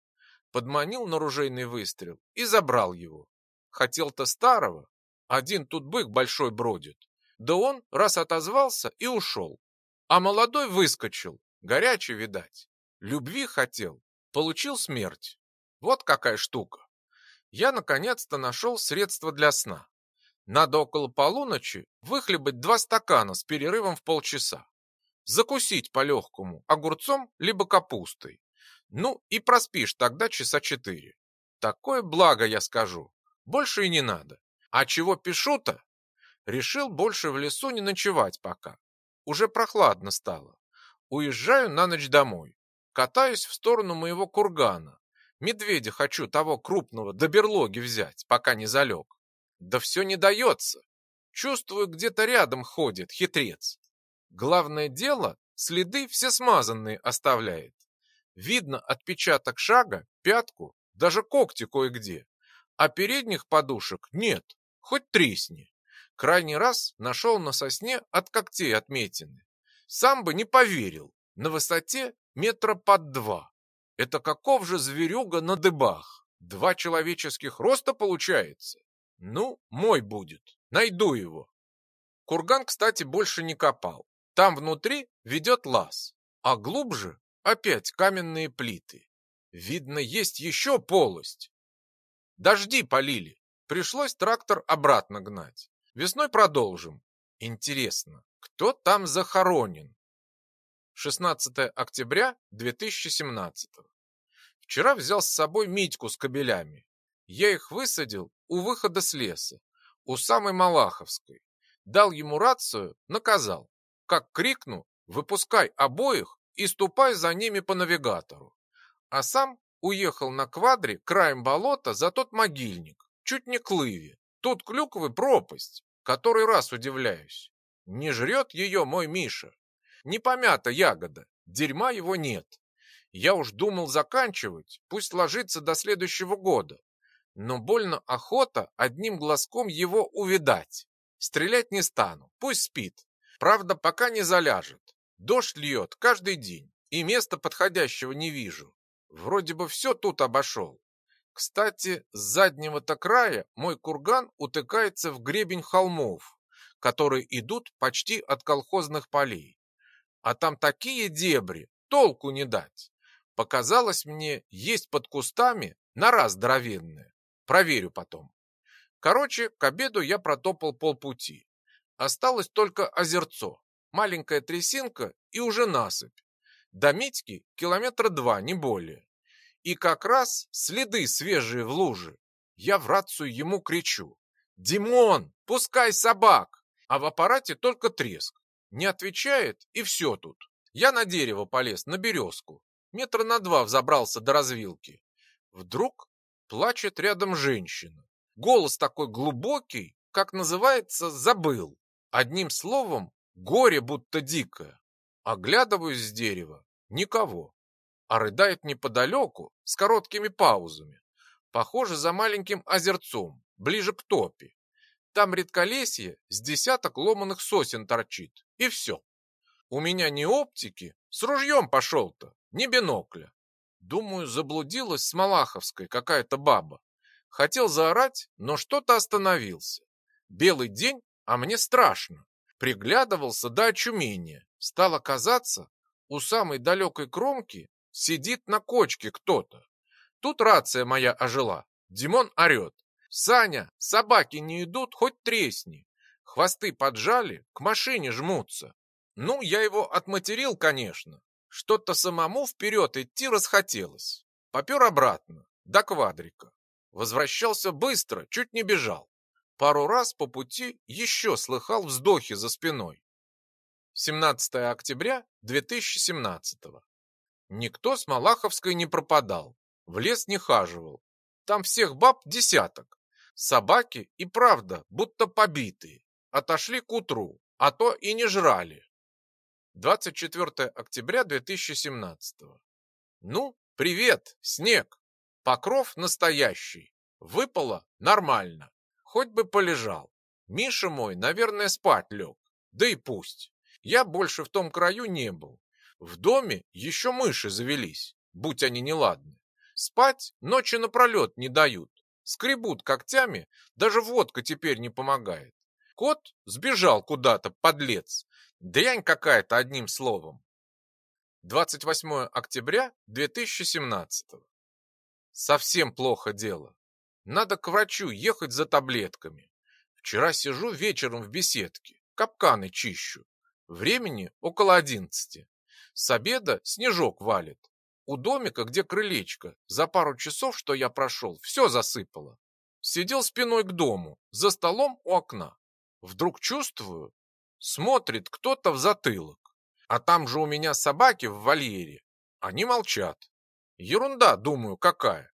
Подманил на ружейный выстрел и забрал его. Хотел-то старого. Один тут бык большой бродит. Да он раз отозвался и ушел. А молодой выскочил. Горячий, видать. Любви хотел. Получил смерть. Вот какая штука. Я наконец-то нашел средство для сна. Надо около полуночи выхлебать два стакана с перерывом в полчаса. Закусить по-легкому огурцом либо капустой. Ну и проспишь тогда часа четыре. Такое благо, я скажу. Больше и не надо. А чего пишу-то? Решил больше в лесу не ночевать пока. Уже прохладно стало. Уезжаю на ночь домой. Катаюсь в сторону моего кургана. Медведя хочу того крупного до берлоги взять, пока не залег. Да все не дается. Чувствую, где-то рядом ходит хитрец. Главное дело, следы все смазанные оставляет. Видно отпечаток шага, пятку, даже когти кое-где. А передних подушек нет, хоть тресни. Крайний раз нашел на сосне от когтей отметины. Сам бы не поверил, на высоте метра под два. Это каков же зверюга на дыбах? Два человеческих роста получается? Ну, мой будет. Найду его. Курган, кстати, больше не копал. Там внутри ведет лаз, а глубже опять каменные плиты. Видно, есть еще полость. Дожди полили. Пришлось трактор обратно гнать. Весной продолжим. Интересно, кто там захоронен? 16 октября 2017. Вчера взял с собой Митьку с кабелями. Я их высадил у выхода с леса, у самой Малаховской. Дал ему рацию, наказал. Как крикну, выпускай обоих и ступай за ними по навигатору. А сам уехал на квадре краем болота за тот могильник, чуть не к лыве. Тут клюквы пропасть. Который раз удивляюсь. Не жрет ее мой Миша. Не помята ягода, дерьма его нет. Я уж думал заканчивать, пусть ложится до следующего года. Но больно охота одним глазком его увидать. Стрелять не стану, пусть спит. Правда, пока не заляжет. Дождь льет каждый день, и места подходящего не вижу. Вроде бы все тут обошел. Кстати, с заднего-то края мой курган утыкается в гребень холмов, которые идут почти от колхозных полей. А там такие дебри, толку не дать. Показалось мне, есть под кустами на раз здоровенные. Проверю потом. Короче, к обеду я протопал полпути. Осталось только озерцо, маленькая трясинка и уже насыпь. До Митьки километра два, не более. И как раз следы свежие в луже. Я в рацию ему кричу. «Димон, пускай собак!» А в аппарате только треск. Не отвечает, и все тут. Я на дерево полез, на березку. Метра на два взобрался до развилки. Вдруг плачет рядом женщина. Голос такой глубокий, как называется, забыл. Одним словом, горе будто дикое. Оглядываюсь с дерева. Никого а рыдает неподалеку, с короткими паузами. Похоже, за маленьким озерцом, ближе к топе. Там редколесье с десяток ломаных сосен торчит, и все. У меня не оптики, с ружьем пошел-то, не бинокля. Думаю, заблудилась с Малаховской какая-то баба. Хотел заорать, но что-то остановился. Белый день, а мне страшно. Приглядывался до очумения. Стало казаться, у самой далекой кромки Сидит на кочке кто-то. Тут рация моя ожила. Димон орет. «Саня, собаки не идут, хоть тресни!» Хвосты поджали, к машине жмутся. Ну, я его отматерил, конечно. Что-то самому вперед идти расхотелось. Попер обратно, до квадрика. Возвращался быстро, чуть не бежал. Пару раз по пути еще слыхал вздохи за спиной. 17 октября 2017 Никто с Малаховской не пропадал, в лес не хаживал. Там всех баб десяток. Собаки и правда, будто побитые. Отошли к утру, а то и не жрали. 24 октября 2017. Ну, привет, снег. Покров настоящий. Выпало нормально. Хоть бы полежал. Миша мой, наверное, спать лег. Да и пусть. Я больше в том краю не был. В доме еще мыши завелись, будь они неладны. Спать ночи напролет не дают. Скребут когтями, даже водка теперь не помогает. Кот сбежал куда-то, подлец. Дрянь какая-то, одним словом. 28 октября 2017. Совсем плохо дело. Надо к врачу ехать за таблетками. Вчера сижу вечером в беседке, капканы чищу. Времени около одиннадцати. С обеда снежок валит. У домика, где крылечко, за пару часов, что я прошел, все засыпало. Сидел спиной к дому, за столом у окна. Вдруг чувствую, смотрит кто-то в затылок. А там же у меня собаки в вольере. Они молчат. Ерунда, думаю, какая.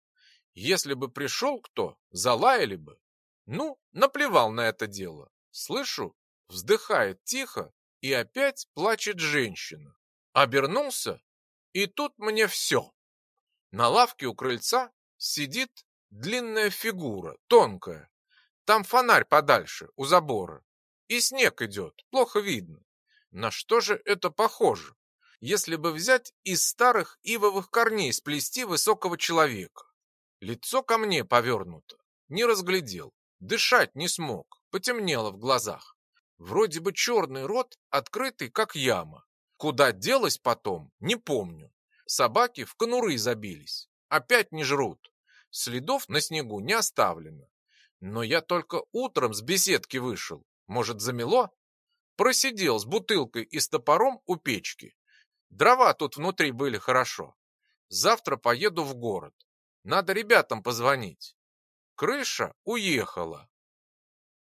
Если бы пришел кто, залаяли бы. Ну, наплевал на это дело. Слышу, вздыхает тихо, и опять плачет женщина. Обернулся и тут мне все. На лавке у крыльца сидит длинная фигура, тонкая. Там фонарь подальше, у забора. И снег идет, плохо видно. На что же это похоже? Если бы взять из старых ивовых корней сплести высокого человека. Лицо ко мне повернуто. Не разглядел. Дышать не смог. Потемнело в глазах. Вроде бы черный рот, открытый, как яма. Куда делась потом, не помню. Собаки в конуры забились. Опять не жрут. Следов на снегу не оставлено. Но я только утром с беседки вышел. Может, замело? Просидел с бутылкой и с топором у печки. Дрова тут внутри были хорошо. Завтра поеду в город. Надо ребятам позвонить. Крыша уехала.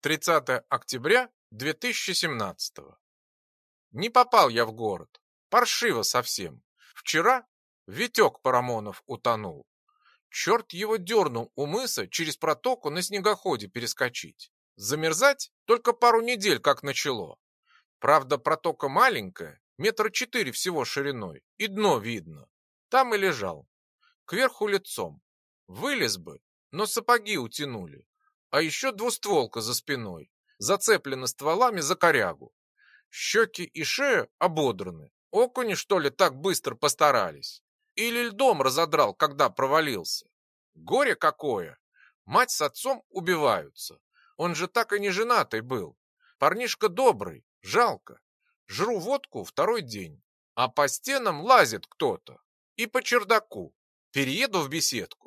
30 октября 2017 не попал я в город. Паршиво совсем. Вчера Витек Парамонов утонул. Черт его дернул у мыса через протоку на снегоходе перескочить. Замерзать только пару недель как начало. Правда, протока маленькая, метра четыре всего шириной, и дно видно. Там и лежал. Кверху лицом. Вылез бы, но сапоги утянули. А еще двустволка за спиной, зацеплена стволами за корягу. Щеки и шея ободраны. Окуни, что ли, так быстро постарались? Или льдом разодрал, когда провалился? Горе какое! Мать с отцом убиваются. Он же так и не женатый был. Парнишка добрый, жалко. Жру водку второй день. А по стенам лазит кто-то. И по чердаку. Перееду в беседку.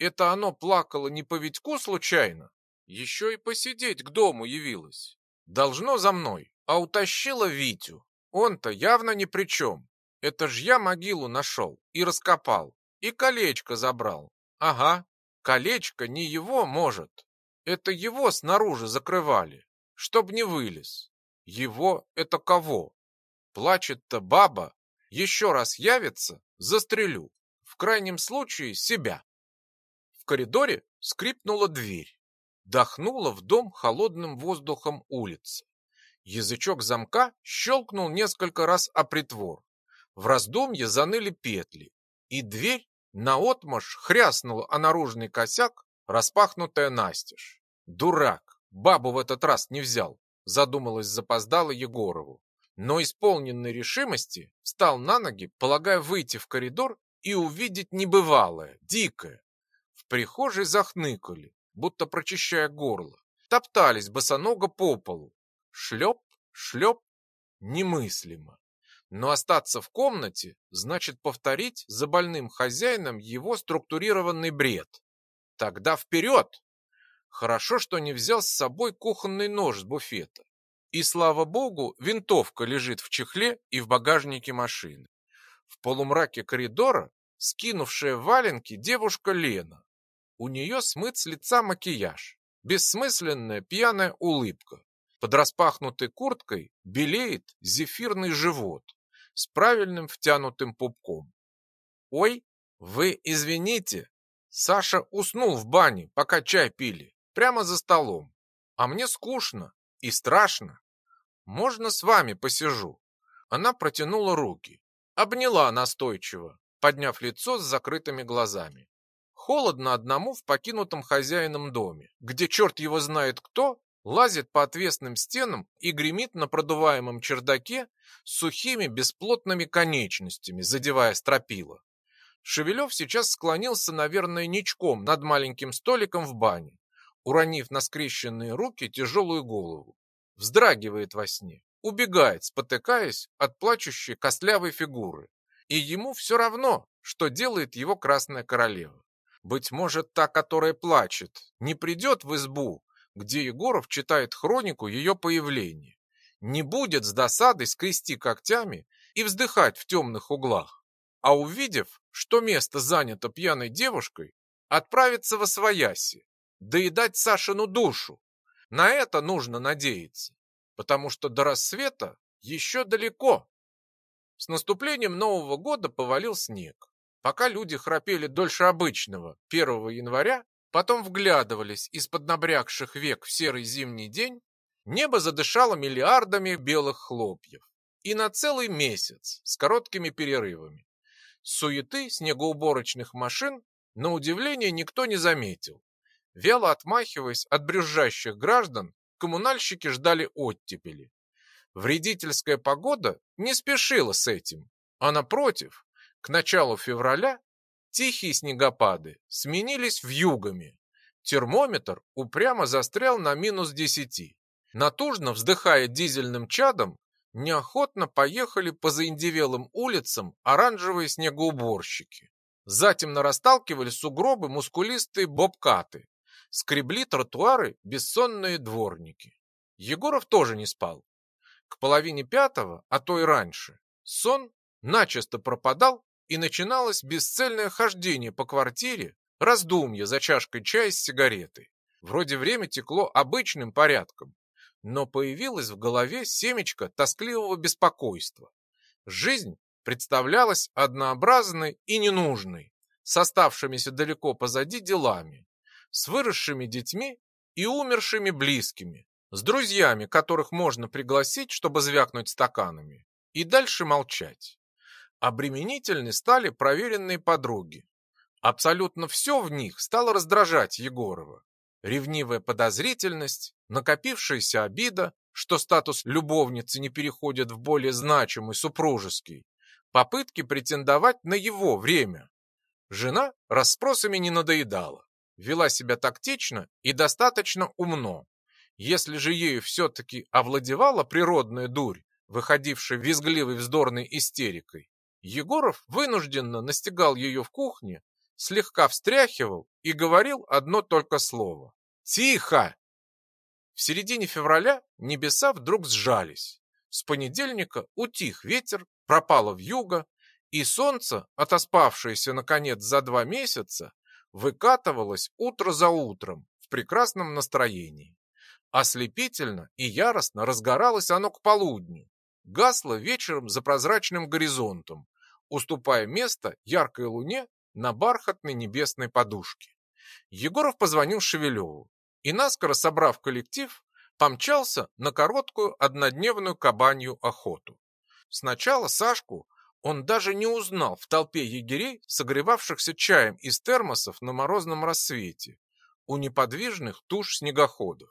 Это оно плакало не по Витьку случайно? Еще и посидеть к дому явилось. Должно за мной а утащила Витю. Он-то явно ни при чем. Это ж я могилу нашел и раскопал, и колечко забрал. Ага, колечко не его, может. Это его снаружи закрывали, чтоб не вылез. Его это кого? Плачет-то баба. Еще раз явится, застрелю. В крайнем случае себя. Коридоре скрипнула дверь. Дохнула в дом холодным воздухом улицы. Язычок замка щелкнул несколько раз о притвор. В раздумье заныли петли, и дверь наотмашь хряснула о наружный косяк, распахнутая настежь. Дурак, бабу в этот раз не взял, задумалась запоздала Егорову. Но исполненной решимости встал на ноги, полагая выйти в коридор и увидеть небывалое, дикое. Прихожей захныкали, будто прочищая горло. Топтались босоного по полу, Шлеп, шлеп, немыслимо. Но остаться в комнате значит повторить за больным хозяином его структурированный бред. Тогда вперед! Хорошо, что не взял с собой кухонный нож с буфета. И, слава богу, винтовка лежит в чехле и в багажнике машины. В полумраке коридора, скинувшая валенки, девушка Лена. У нее смыт с лица макияж, бессмысленная пьяная улыбка. Под распахнутой курткой белеет зефирный живот с правильным втянутым пупком. «Ой, вы извините, Саша уснул в бане, пока чай пили. прямо за столом. А мне скучно и страшно. Можно с вами посижу? Она протянула руки, обняла настойчиво, подняв лицо с закрытыми глазами. Холодно одному в покинутом хозяином доме, где черт его знает кто лазит по отвесным стенам и гремит на продуваемом чердаке сухими бесплотными конечностями, задевая стропила. Шевелев сейчас склонился, наверное, ничком над маленьким столиком в бане, уронив на скрещенные руки тяжелую голову. Вздрагивает во сне, убегает, спотыкаясь от плачущей костлявой фигуры. И ему все равно, что делает его красная королева. Быть может, та, которая плачет, не придет в избу, где Егоров читает хронику ее появления. Не будет с досадой скрести когтями и вздыхать в темных углах, а увидев, что место занято пьяной девушкой, отправиться во свояси, доедать Сашину душу. На это нужно надеяться, потому что до рассвета еще далеко. С наступлением Нового года повалил снег. Пока люди храпели дольше обычного 1 января, потом вглядывались из-под набрякших век в серый зимний день, небо задышало миллиардами белых хлопьев. И на целый месяц с короткими перерывами. Суеты снегоуборочных машин, на удивление, никто не заметил. Вяло отмахиваясь от брюзжащих граждан, коммунальщики ждали оттепели. Вредительская погода не спешила с этим, а напротив, к началу февраля тихие снегопады сменились вьюгами. Термометр упрямо застрял на минус десяти. Натужно вздыхая дизельным чадом, неохотно поехали по заиндевелым улицам оранжевые снегоуборщики. Затем расталкивали сугробы мускулистые бобкаты, скребли тротуары бессонные дворники. Егоров тоже не спал. К половине пятого, а то и раньше, сон начисто пропадал и начиналось бесцельное хождение по квартире, раздумье за чашкой чая с сигаретой. Вроде время текло обычным порядком, но появилось в голове семечко тоскливого беспокойства. Жизнь представлялась однообразной и ненужной, с оставшимися далеко позади делами, с выросшими детьми и умершими близкими, с друзьями, которых можно пригласить, чтобы звякнуть стаканами, и дальше молчать. Обременительны стали проверенные подруги. Абсолютно все в них стало раздражать Егорова. Ревнивая подозрительность, накопившаяся обида, что статус любовницы не переходит в более значимый супружеский, попытки претендовать на его время. Жена расспросами не надоедала вела себя тактично и достаточно умно. Если же ею все-таки овладевала природная дурь, выходившая визгливой вздорной истерикой, Егоров вынужденно настигал ее в кухне, слегка встряхивал и говорил одно только слово. «Тихо!» В середине февраля небеса вдруг сжались. С понедельника утих ветер, пропало вьюга, и солнце, отоспавшееся, наконец, за два месяца, выкатывалось утро за утром в прекрасном настроении. Ослепительно и яростно разгоралось оно к полудню, гасло вечером за прозрачным горизонтом, уступая место яркой луне на бархатной небесной подушке. Егоров позвонил Шевелеву и, наскоро собрав коллектив, помчался на короткую однодневную кабанью охоту. Сначала Сашку он даже не узнал в толпе егерей, согревавшихся чаем из термосов на морозном рассвете, у неподвижных туш снегоходов.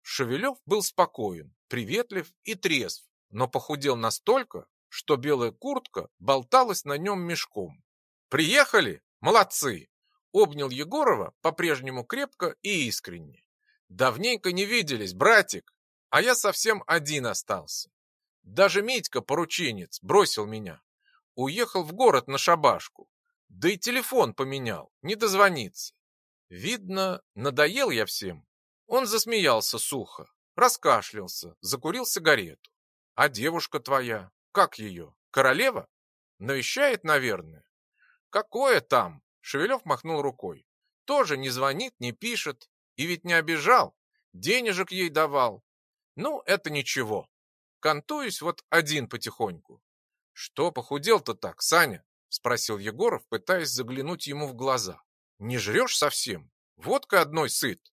Шевелев был спокоен, приветлив и трезв, но похудел настолько, что белая куртка болталась на нем мешком. «Приехали? Молодцы!» Обнял Егорова по-прежнему крепко и искренне. «Давненько не виделись, братик, а я совсем один остался. Даже Митька, порученец, бросил меня. Уехал в город на шабашку. Да и телефон поменял, не дозвониться. Видно, надоел я всем. Он засмеялся сухо, раскашлялся, закурил сигарету. А девушка твоя, как ее, королева? Навещает, наверное. Какое там? Шевелев махнул рукой. Тоже не звонит, не пишет. И ведь не обижал. Денежек ей давал. Ну, это ничего. Кантуюсь вот один потихоньку. «Что похудел-то так, Саня?» — спросил Егоров, пытаясь заглянуть ему в глаза. «Не жрешь совсем? Водка одной сыт».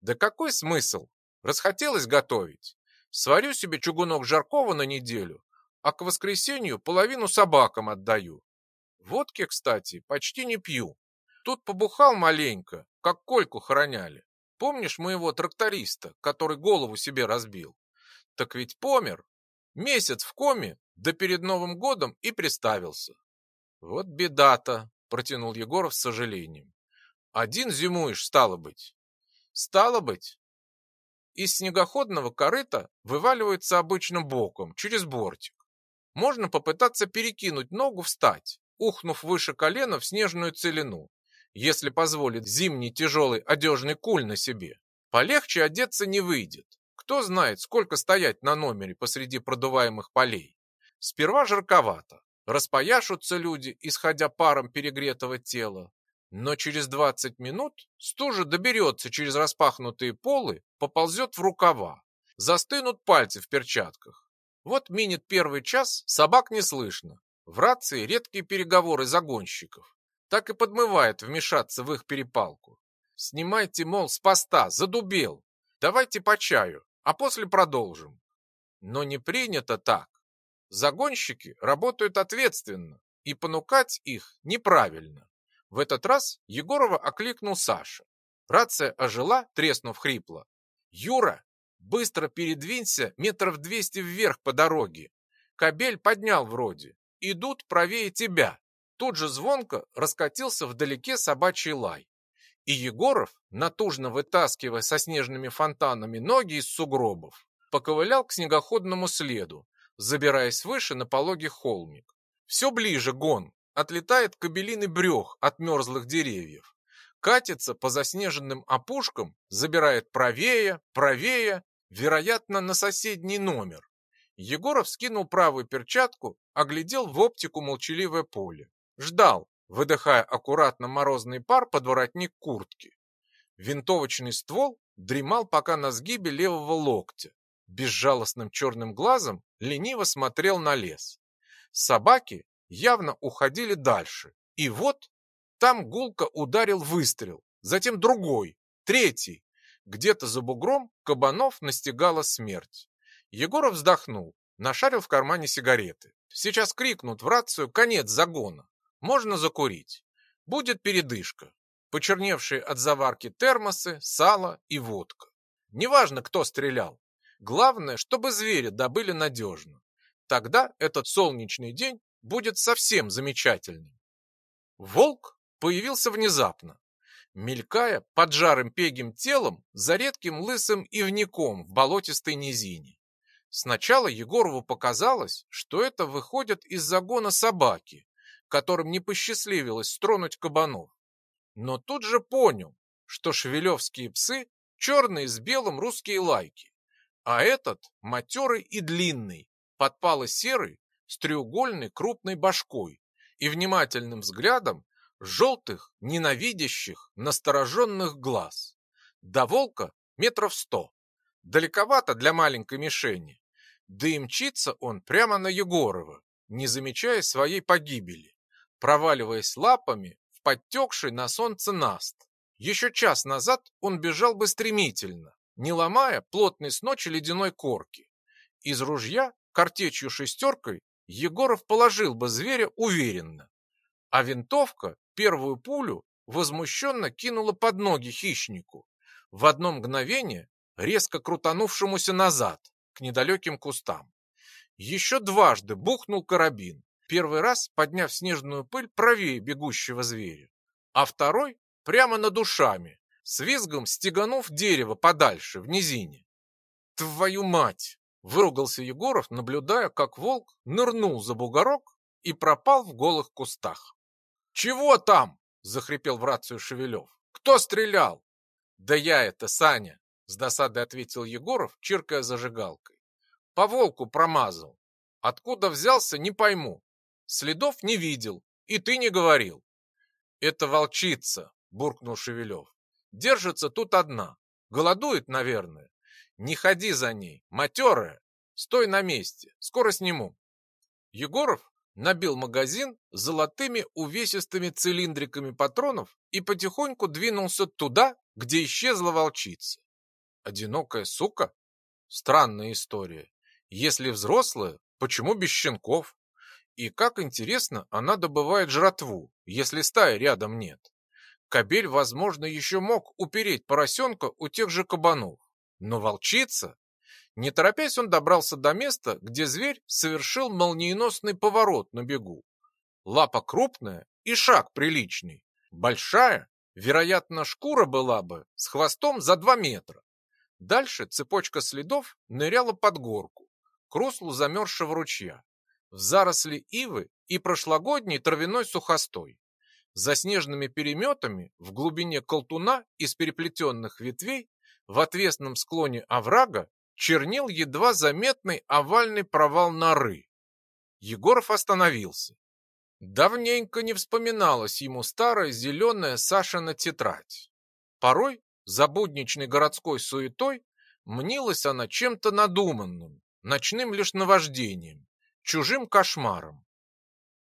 Да какой смысл? Расхотелось готовить. Сварю себе чугунок жаркого на неделю, а к воскресенью половину собакам отдаю. Водки, кстати, почти не пью. Тут побухал маленько, как Кольку хороняли. Помнишь моего тракториста, который голову себе разбил? Так ведь помер. Месяц в коме, да перед Новым годом и приставился. Вот беда-то, протянул Егоров с сожалением. Один зимуешь, стало быть. Стало быть. Из снегоходного корыта вываливается обычно боком, через бортик. Можно попытаться перекинуть ногу встать, ухнув выше колена в снежную целину, если позволит зимний тяжелый одежный куль на себе. Полегче одеться не выйдет. Кто знает, сколько стоять на номере посреди продуваемых полей. Сперва жарковато. Распояшутся люди, исходя паром перегретого тела. Но через 20 минут стужа доберется через распахнутые полы, поползет в рукава. Застынут пальцы в перчатках. Вот минет первый час, собак не слышно. В рации редкие переговоры загонщиков. Так и подмывает вмешаться в их перепалку. Снимайте, мол, с поста, задубел. Давайте по чаю, а после продолжим. Но не принято так. Загонщики работают ответственно, и понукать их неправильно. В этот раз Егорова окликнул Саша. Рация ожила, треснув хрипло. «Юра, быстро передвинься метров двести вверх по дороге. Кабель поднял вроде. Идут правее тебя». Тут же звонко раскатился вдалеке собачий лай. И Егоров, натужно вытаскивая со снежными фонтанами ноги из сугробов, поковылял к снегоходному следу, забираясь выше на пологий холмик. Все ближе гон, отлетает кабелиный брех от мерзлых деревьев, катится по заснеженным опушкам, забирает правее, правее, вероятно, на соседний номер. Егоров скинул правую перчатку, оглядел в оптику молчаливое поле. Ждал, выдыхая аккуратно морозный пар под воротник куртки. Винтовочный ствол дремал пока на сгибе левого локтя безжалостным черным глазом лениво смотрел на лес. Собаки явно уходили дальше. И вот там гулко ударил выстрел, затем другой, третий. Где-то за бугром кабанов настигала смерть. Егоров вздохнул, нашарил в кармане сигареты. Сейчас крикнут в рацию «Конец загона!» Можно закурить. Будет передышка. Почерневшие от заварки термосы, сало и водка. Неважно, кто стрелял. Главное, чтобы звери добыли надежно. Тогда этот солнечный день будет совсем замечательным. Волк появился внезапно, мелькая под жарым пегим телом за редким лысым ивником в болотистой низине. Сначала Егорову показалось, что это выходят из загона собаки, которым не посчастливилось стронуть кабанов. Но тут же понял, что шевелевские псы черные с белым русские лайки. А этот матерый и длинный, подпало-серый, с треугольной крупной башкой и внимательным взглядом желтых, ненавидящих, настороженных глаз. До волка метров сто. Далековато для маленькой мишени. Да и мчится он прямо на Егорова, не замечая своей погибели, проваливаясь лапами в подтекший на солнце наст. Еще час назад он бежал бы стремительно, не ломая плотной с ночи ледяной корки. Из ружья картечью шестеркой Егоров положил бы зверя уверенно, а винтовка первую пулю возмущенно кинула под ноги хищнику, в одно мгновение резко крутанувшемуся назад к недалеким кустам. Еще дважды бухнул карабин, первый раз подняв снежную пыль правее бегущего зверя, а второй прямо над ушами, с визгом стеганув дерево подальше, в низине. «Твою мать!» — выругался Егоров, наблюдая, как волк нырнул за бугорок и пропал в голых кустах. «Чего там?» — захрипел в рацию Шевелев. «Кто стрелял?» «Да я это, Саня!» — с досадой ответил Егоров, чиркая зажигалкой. «По волку промазал. Откуда взялся, не пойму. Следов не видел, и ты не говорил». «Это волчица!» — буркнул Шевелев. Держится тут одна. Голодует, наверное. Не ходи за ней, матерая. Стой на месте, скоро сниму. Егоров набил магазин золотыми увесистыми цилиндриками патронов и потихоньку двинулся туда, где исчезла волчица. Одинокая сука? Странная история. Если взрослая, почему без щенков? И как интересно, она добывает жратву, если стаи рядом нет. Кобель, возможно, еще мог упереть поросенка у тех же кабанов. Но волчица? Не торопясь, он добрался до места, где зверь совершил молниеносный поворот на бегу. Лапа крупная и шаг приличный. Большая, вероятно, шкура была бы с хвостом за два метра. Дальше цепочка следов ныряла под горку, к руслу замерзшего ручья, в заросли ивы и прошлогодний травяной сухостой. За снежными переметами в глубине колтуна из переплетенных ветвей в отвесном склоне оврага чернел едва заметный овальный провал норы. Егоров остановился. Давненько не вспоминалась ему старая зеленая Сашина тетрадь. Порой за будничной городской суетой мнилась она чем-то надуманным, ночным лишь наваждением, чужим кошмаром.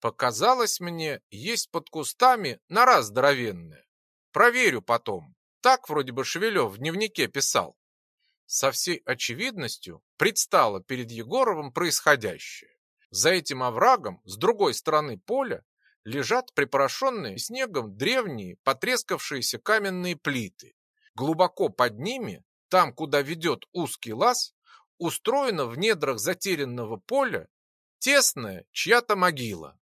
Показалось мне, есть под кустами нора здоровенная. Проверю потом. Так вроде бы Шевелев в дневнике писал. Со всей очевидностью предстало перед Егоровым происходящее. За этим оврагом, с другой стороны поля, лежат припорошенные снегом древние потрескавшиеся каменные плиты. Глубоко под ними, там, куда ведет узкий лаз, устроена в недрах затерянного поля тесная чья-то могила.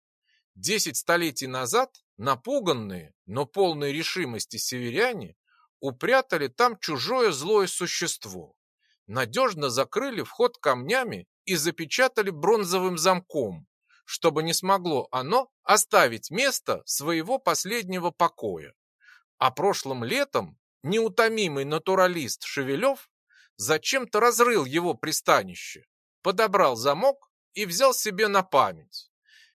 Десять столетий назад напуганные, но полные решимости северяне упрятали там чужое злое существо, надежно закрыли вход камнями и запечатали бронзовым замком, чтобы не смогло оно оставить место своего последнего покоя. А прошлым летом неутомимый натуралист Шевелев зачем-то разрыл его пристанище, подобрал замок и взял себе на память.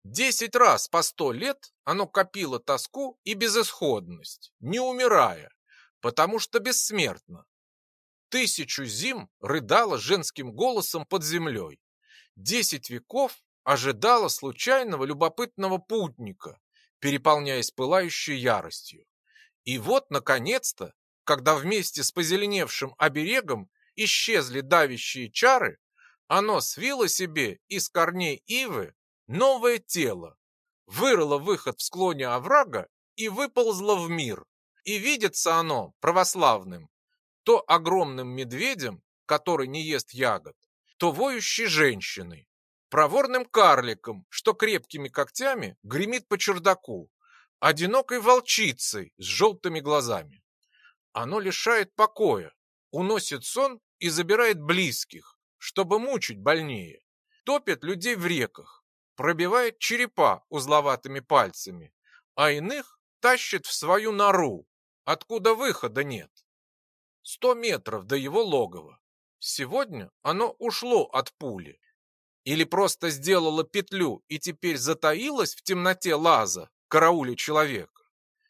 Десять раз по сто лет оно копило тоску и безысходность, не умирая, потому что бессмертно. Тысячу зим рыдала женским голосом под землей. Десять веков ожидала случайного любопытного путника, переполняясь пылающей яростью. И вот, наконец-то, когда вместе с позеленевшим оберегом исчезли давящие чары, оно свило себе из корней ивы новое тело, вырыло выход в склоне оврага и выползло в мир. И видится оно православным то огромным медведем, который не ест ягод, то воющей женщиной, проворным карликом, что крепкими когтями гремит по чердаку, одинокой волчицей с желтыми глазами. Оно лишает покоя, уносит сон и забирает близких, чтобы мучить больнее, топит людей в реках, пробивает черепа узловатыми пальцами, а иных тащит в свою нору, откуда выхода нет. Сто метров до его логова. Сегодня оно ушло от пули. Или просто сделало петлю и теперь затаилось в темноте лаза, карауле человека.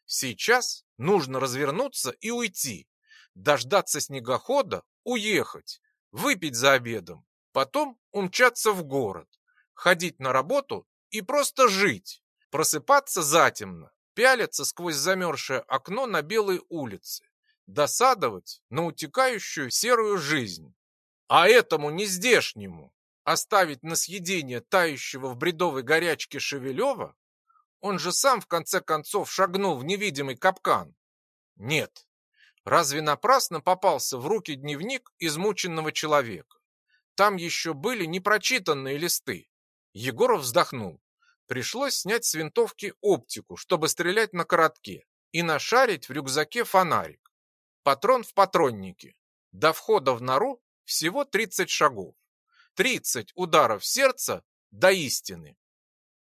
Сейчас нужно развернуться и уйти, дождаться снегохода, уехать, выпить за обедом, потом умчаться в город, ходить на работу и просто жить, просыпаться затемно, пялиться сквозь замерзшее окно на белые улицы, досадовать на утекающую серую жизнь. А этому нездешнему оставить на съедение тающего в бредовой горячке Шевелева? Он же сам в конце концов шагнул в невидимый капкан. Нет, разве напрасно попался в руки дневник измученного человека? Там еще были непрочитанные листы. Егоров вздохнул. Пришлось снять с винтовки оптику, чтобы стрелять на коротке, и нашарить в рюкзаке фонарик. Патрон в патроннике. До входа в нору всего 30 шагов. 30 ударов сердца до истины.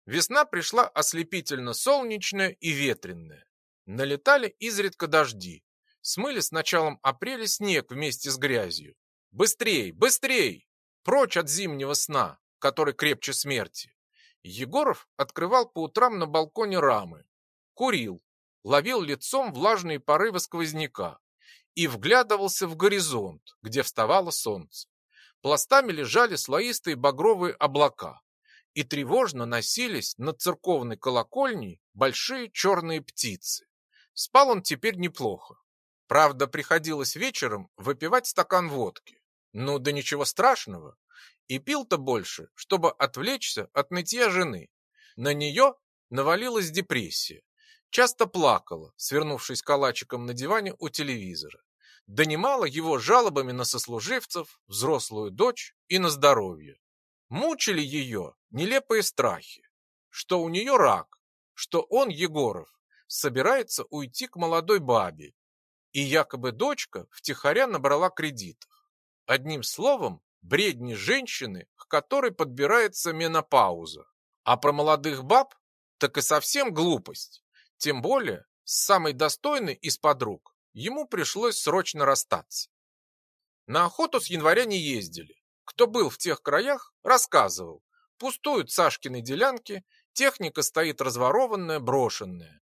Весна пришла ослепительно солнечная и ветреная. Налетали изредка дожди. Смыли с началом апреля снег вместе с грязью. Быстрей, быстрей! Прочь от зимнего сна, который крепче смерти. Егоров открывал по утрам на балконе рамы. Курил, ловил лицом влажные порывы сквозняка и вглядывался в горизонт, где вставало солнце. Пластами лежали слоистые багровые облака, и тревожно носились над церковной колокольней большие черные птицы. Спал он теперь неплохо. Правда, приходилось вечером выпивать стакан водки. Ну да ничего страшного. И пил-то больше, чтобы отвлечься от нытья жены. На нее навалилась депрессия. Часто плакала, свернувшись калачиком на диване у телевизора. Донимала его жалобами на сослуживцев, взрослую дочь и на здоровье. Мучили ее нелепые страхи, что у нее рак, что он, Егоров, собирается уйти к молодой бабе, и якобы дочка втихаря набрала кредитов. Одним словом, бредни женщины, к которой подбирается менопауза. А про молодых баб так и совсем глупость. Тем более, с самой достойной из подруг ему пришлось срочно расстаться. На охоту с января не ездили. Кто был в тех краях, рассказывал. Пустуют Сашкины делянки, техника стоит разворованная, брошенная.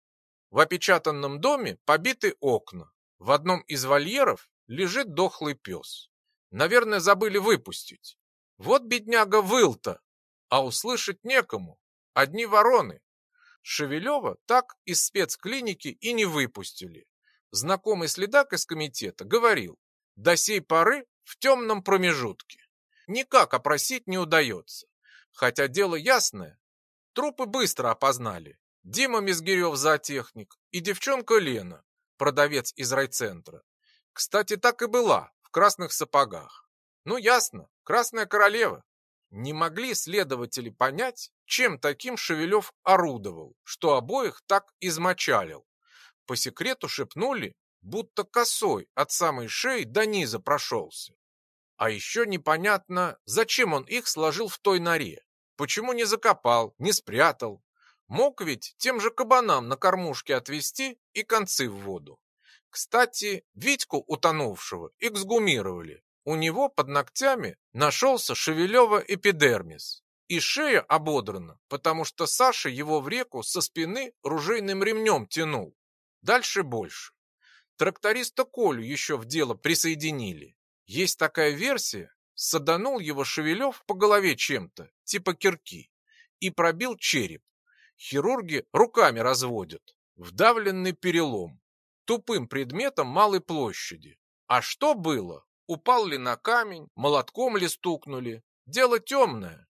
В опечатанном доме побиты окна. В одном из вольеров лежит дохлый пес. Наверное, забыли выпустить. Вот бедняга выл-то, а услышать некому. Одни вороны. Шевелева так из спецклиники и не выпустили. Знакомый следак из комитета говорил, до сей поры в темном промежутке. Никак опросить не удается. Хотя дело ясное. Трупы быстро опознали. Дима Мизгирев зоотехник и девчонка Лена, продавец из райцентра. Кстати, так и была, красных сапогах. Ну, ясно, красная королева. Не могли следователи понять, чем таким Шевелев орудовал, что обоих так измочалил. По секрету шепнули, будто косой от самой шеи до низа прошелся. А еще непонятно, зачем он их сложил в той норе. Почему не закопал, не спрятал, Мог ведь тем же кабанам на кормушке отвезти и концы в воду. Кстати, Витьку утонувшего эксгумировали. У него под ногтями нашелся Шевелева эпидермис. И шея ободрана, потому что Саша его в реку со спины ружейным ремнем тянул. Дальше больше. Тракториста Колю еще в дело присоединили. Есть такая версия, саданул его Шевелев по голове чем-то, типа кирки, и пробил череп. Хирурги руками разводят. Вдавленный перелом. Тупым предметом малой площади. А что было? Упал ли на камень, молотком ли стукнули? Дело темное.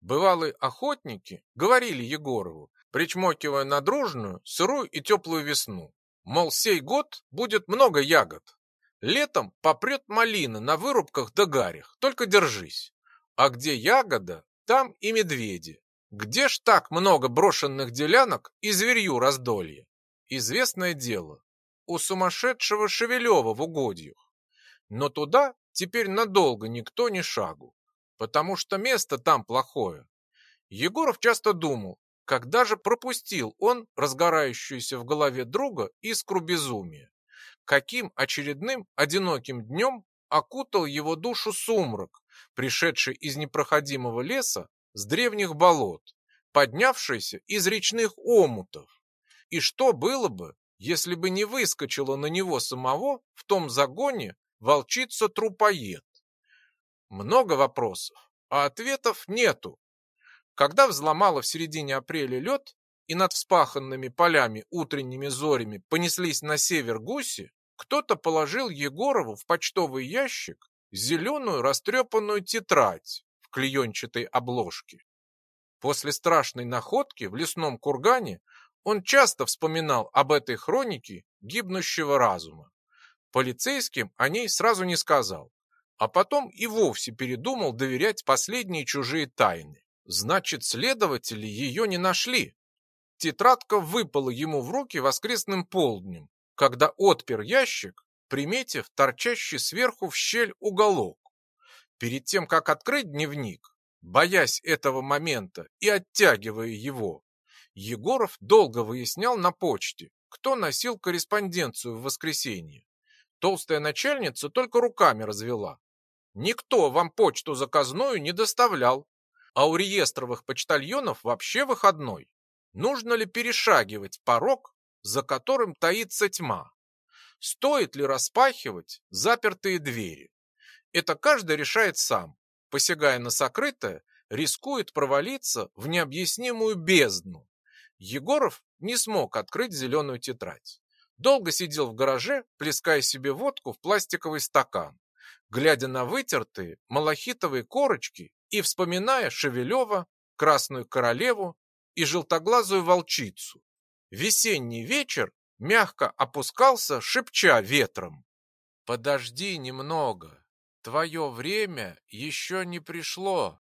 Бывалые охотники говорили Егорову, причмокивая на дружную, сырую и теплую весну. Мол, сей год будет много ягод. Летом попрет малина на вырубках да гарях, только держись. А где ягода, там и медведи. Где ж так много брошенных делянок и зверью раздолье? Известное дело, у сумасшедшего Шевелева в угодьях. Но туда теперь надолго никто не шагу, потому что место там плохое. Егоров часто думал, когда же пропустил он разгорающуюся в голове друга искру безумия. Каким очередным одиноким днем окутал его душу сумрак, пришедший из непроходимого леса с древних болот, поднявшийся из речных омутов. И что было бы, если бы не выскочила на него самого в том загоне волчица-трупоед? Много вопросов, а ответов нету. Когда взломало в середине апреля лед, и над вспаханными полями утренними зорями понеслись на север гуси, кто-то положил Егорову в почтовый ящик зеленую растрепанную тетрадь клеенчатой обложке. После страшной находки в лесном кургане он часто вспоминал об этой хронике гибнущего разума. Полицейским о ней сразу не сказал, а потом и вовсе передумал доверять последние чужие тайны. Значит, следователи ее не нашли. Тетрадка выпала ему в руки воскресным полднем, когда отпер ящик, приметив торчащий сверху в щель уголок. Перед тем, как открыть дневник, боясь этого момента и оттягивая его, Егоров долго выяснял на почте, кто носил корреспонденцию в воскресенье. Толстая начальница только руками развела. Никто вам почту заказную не доставлял, а у реестровых почтальонов вообще выходной. Нужно ли перешагивать порог, за которым таится тьма? Стоит ли распахивать запертые двери? Это каждый решает сам. Посягая на сокрытое, рискует провалиться в необъяснимую бездну. Егоров не смог открыть зеленую тетрадь. Долго сидел в гараже, плеская себе водку в пластиковый стакан, глядя на вытертые малахитовые корочки и вспоминая Шевелева, Красную Королеву и желтоглазую волчицу. Весенний вечер мягко опускался, шепча ветром. «Подожди немного, твое время еще не пришло».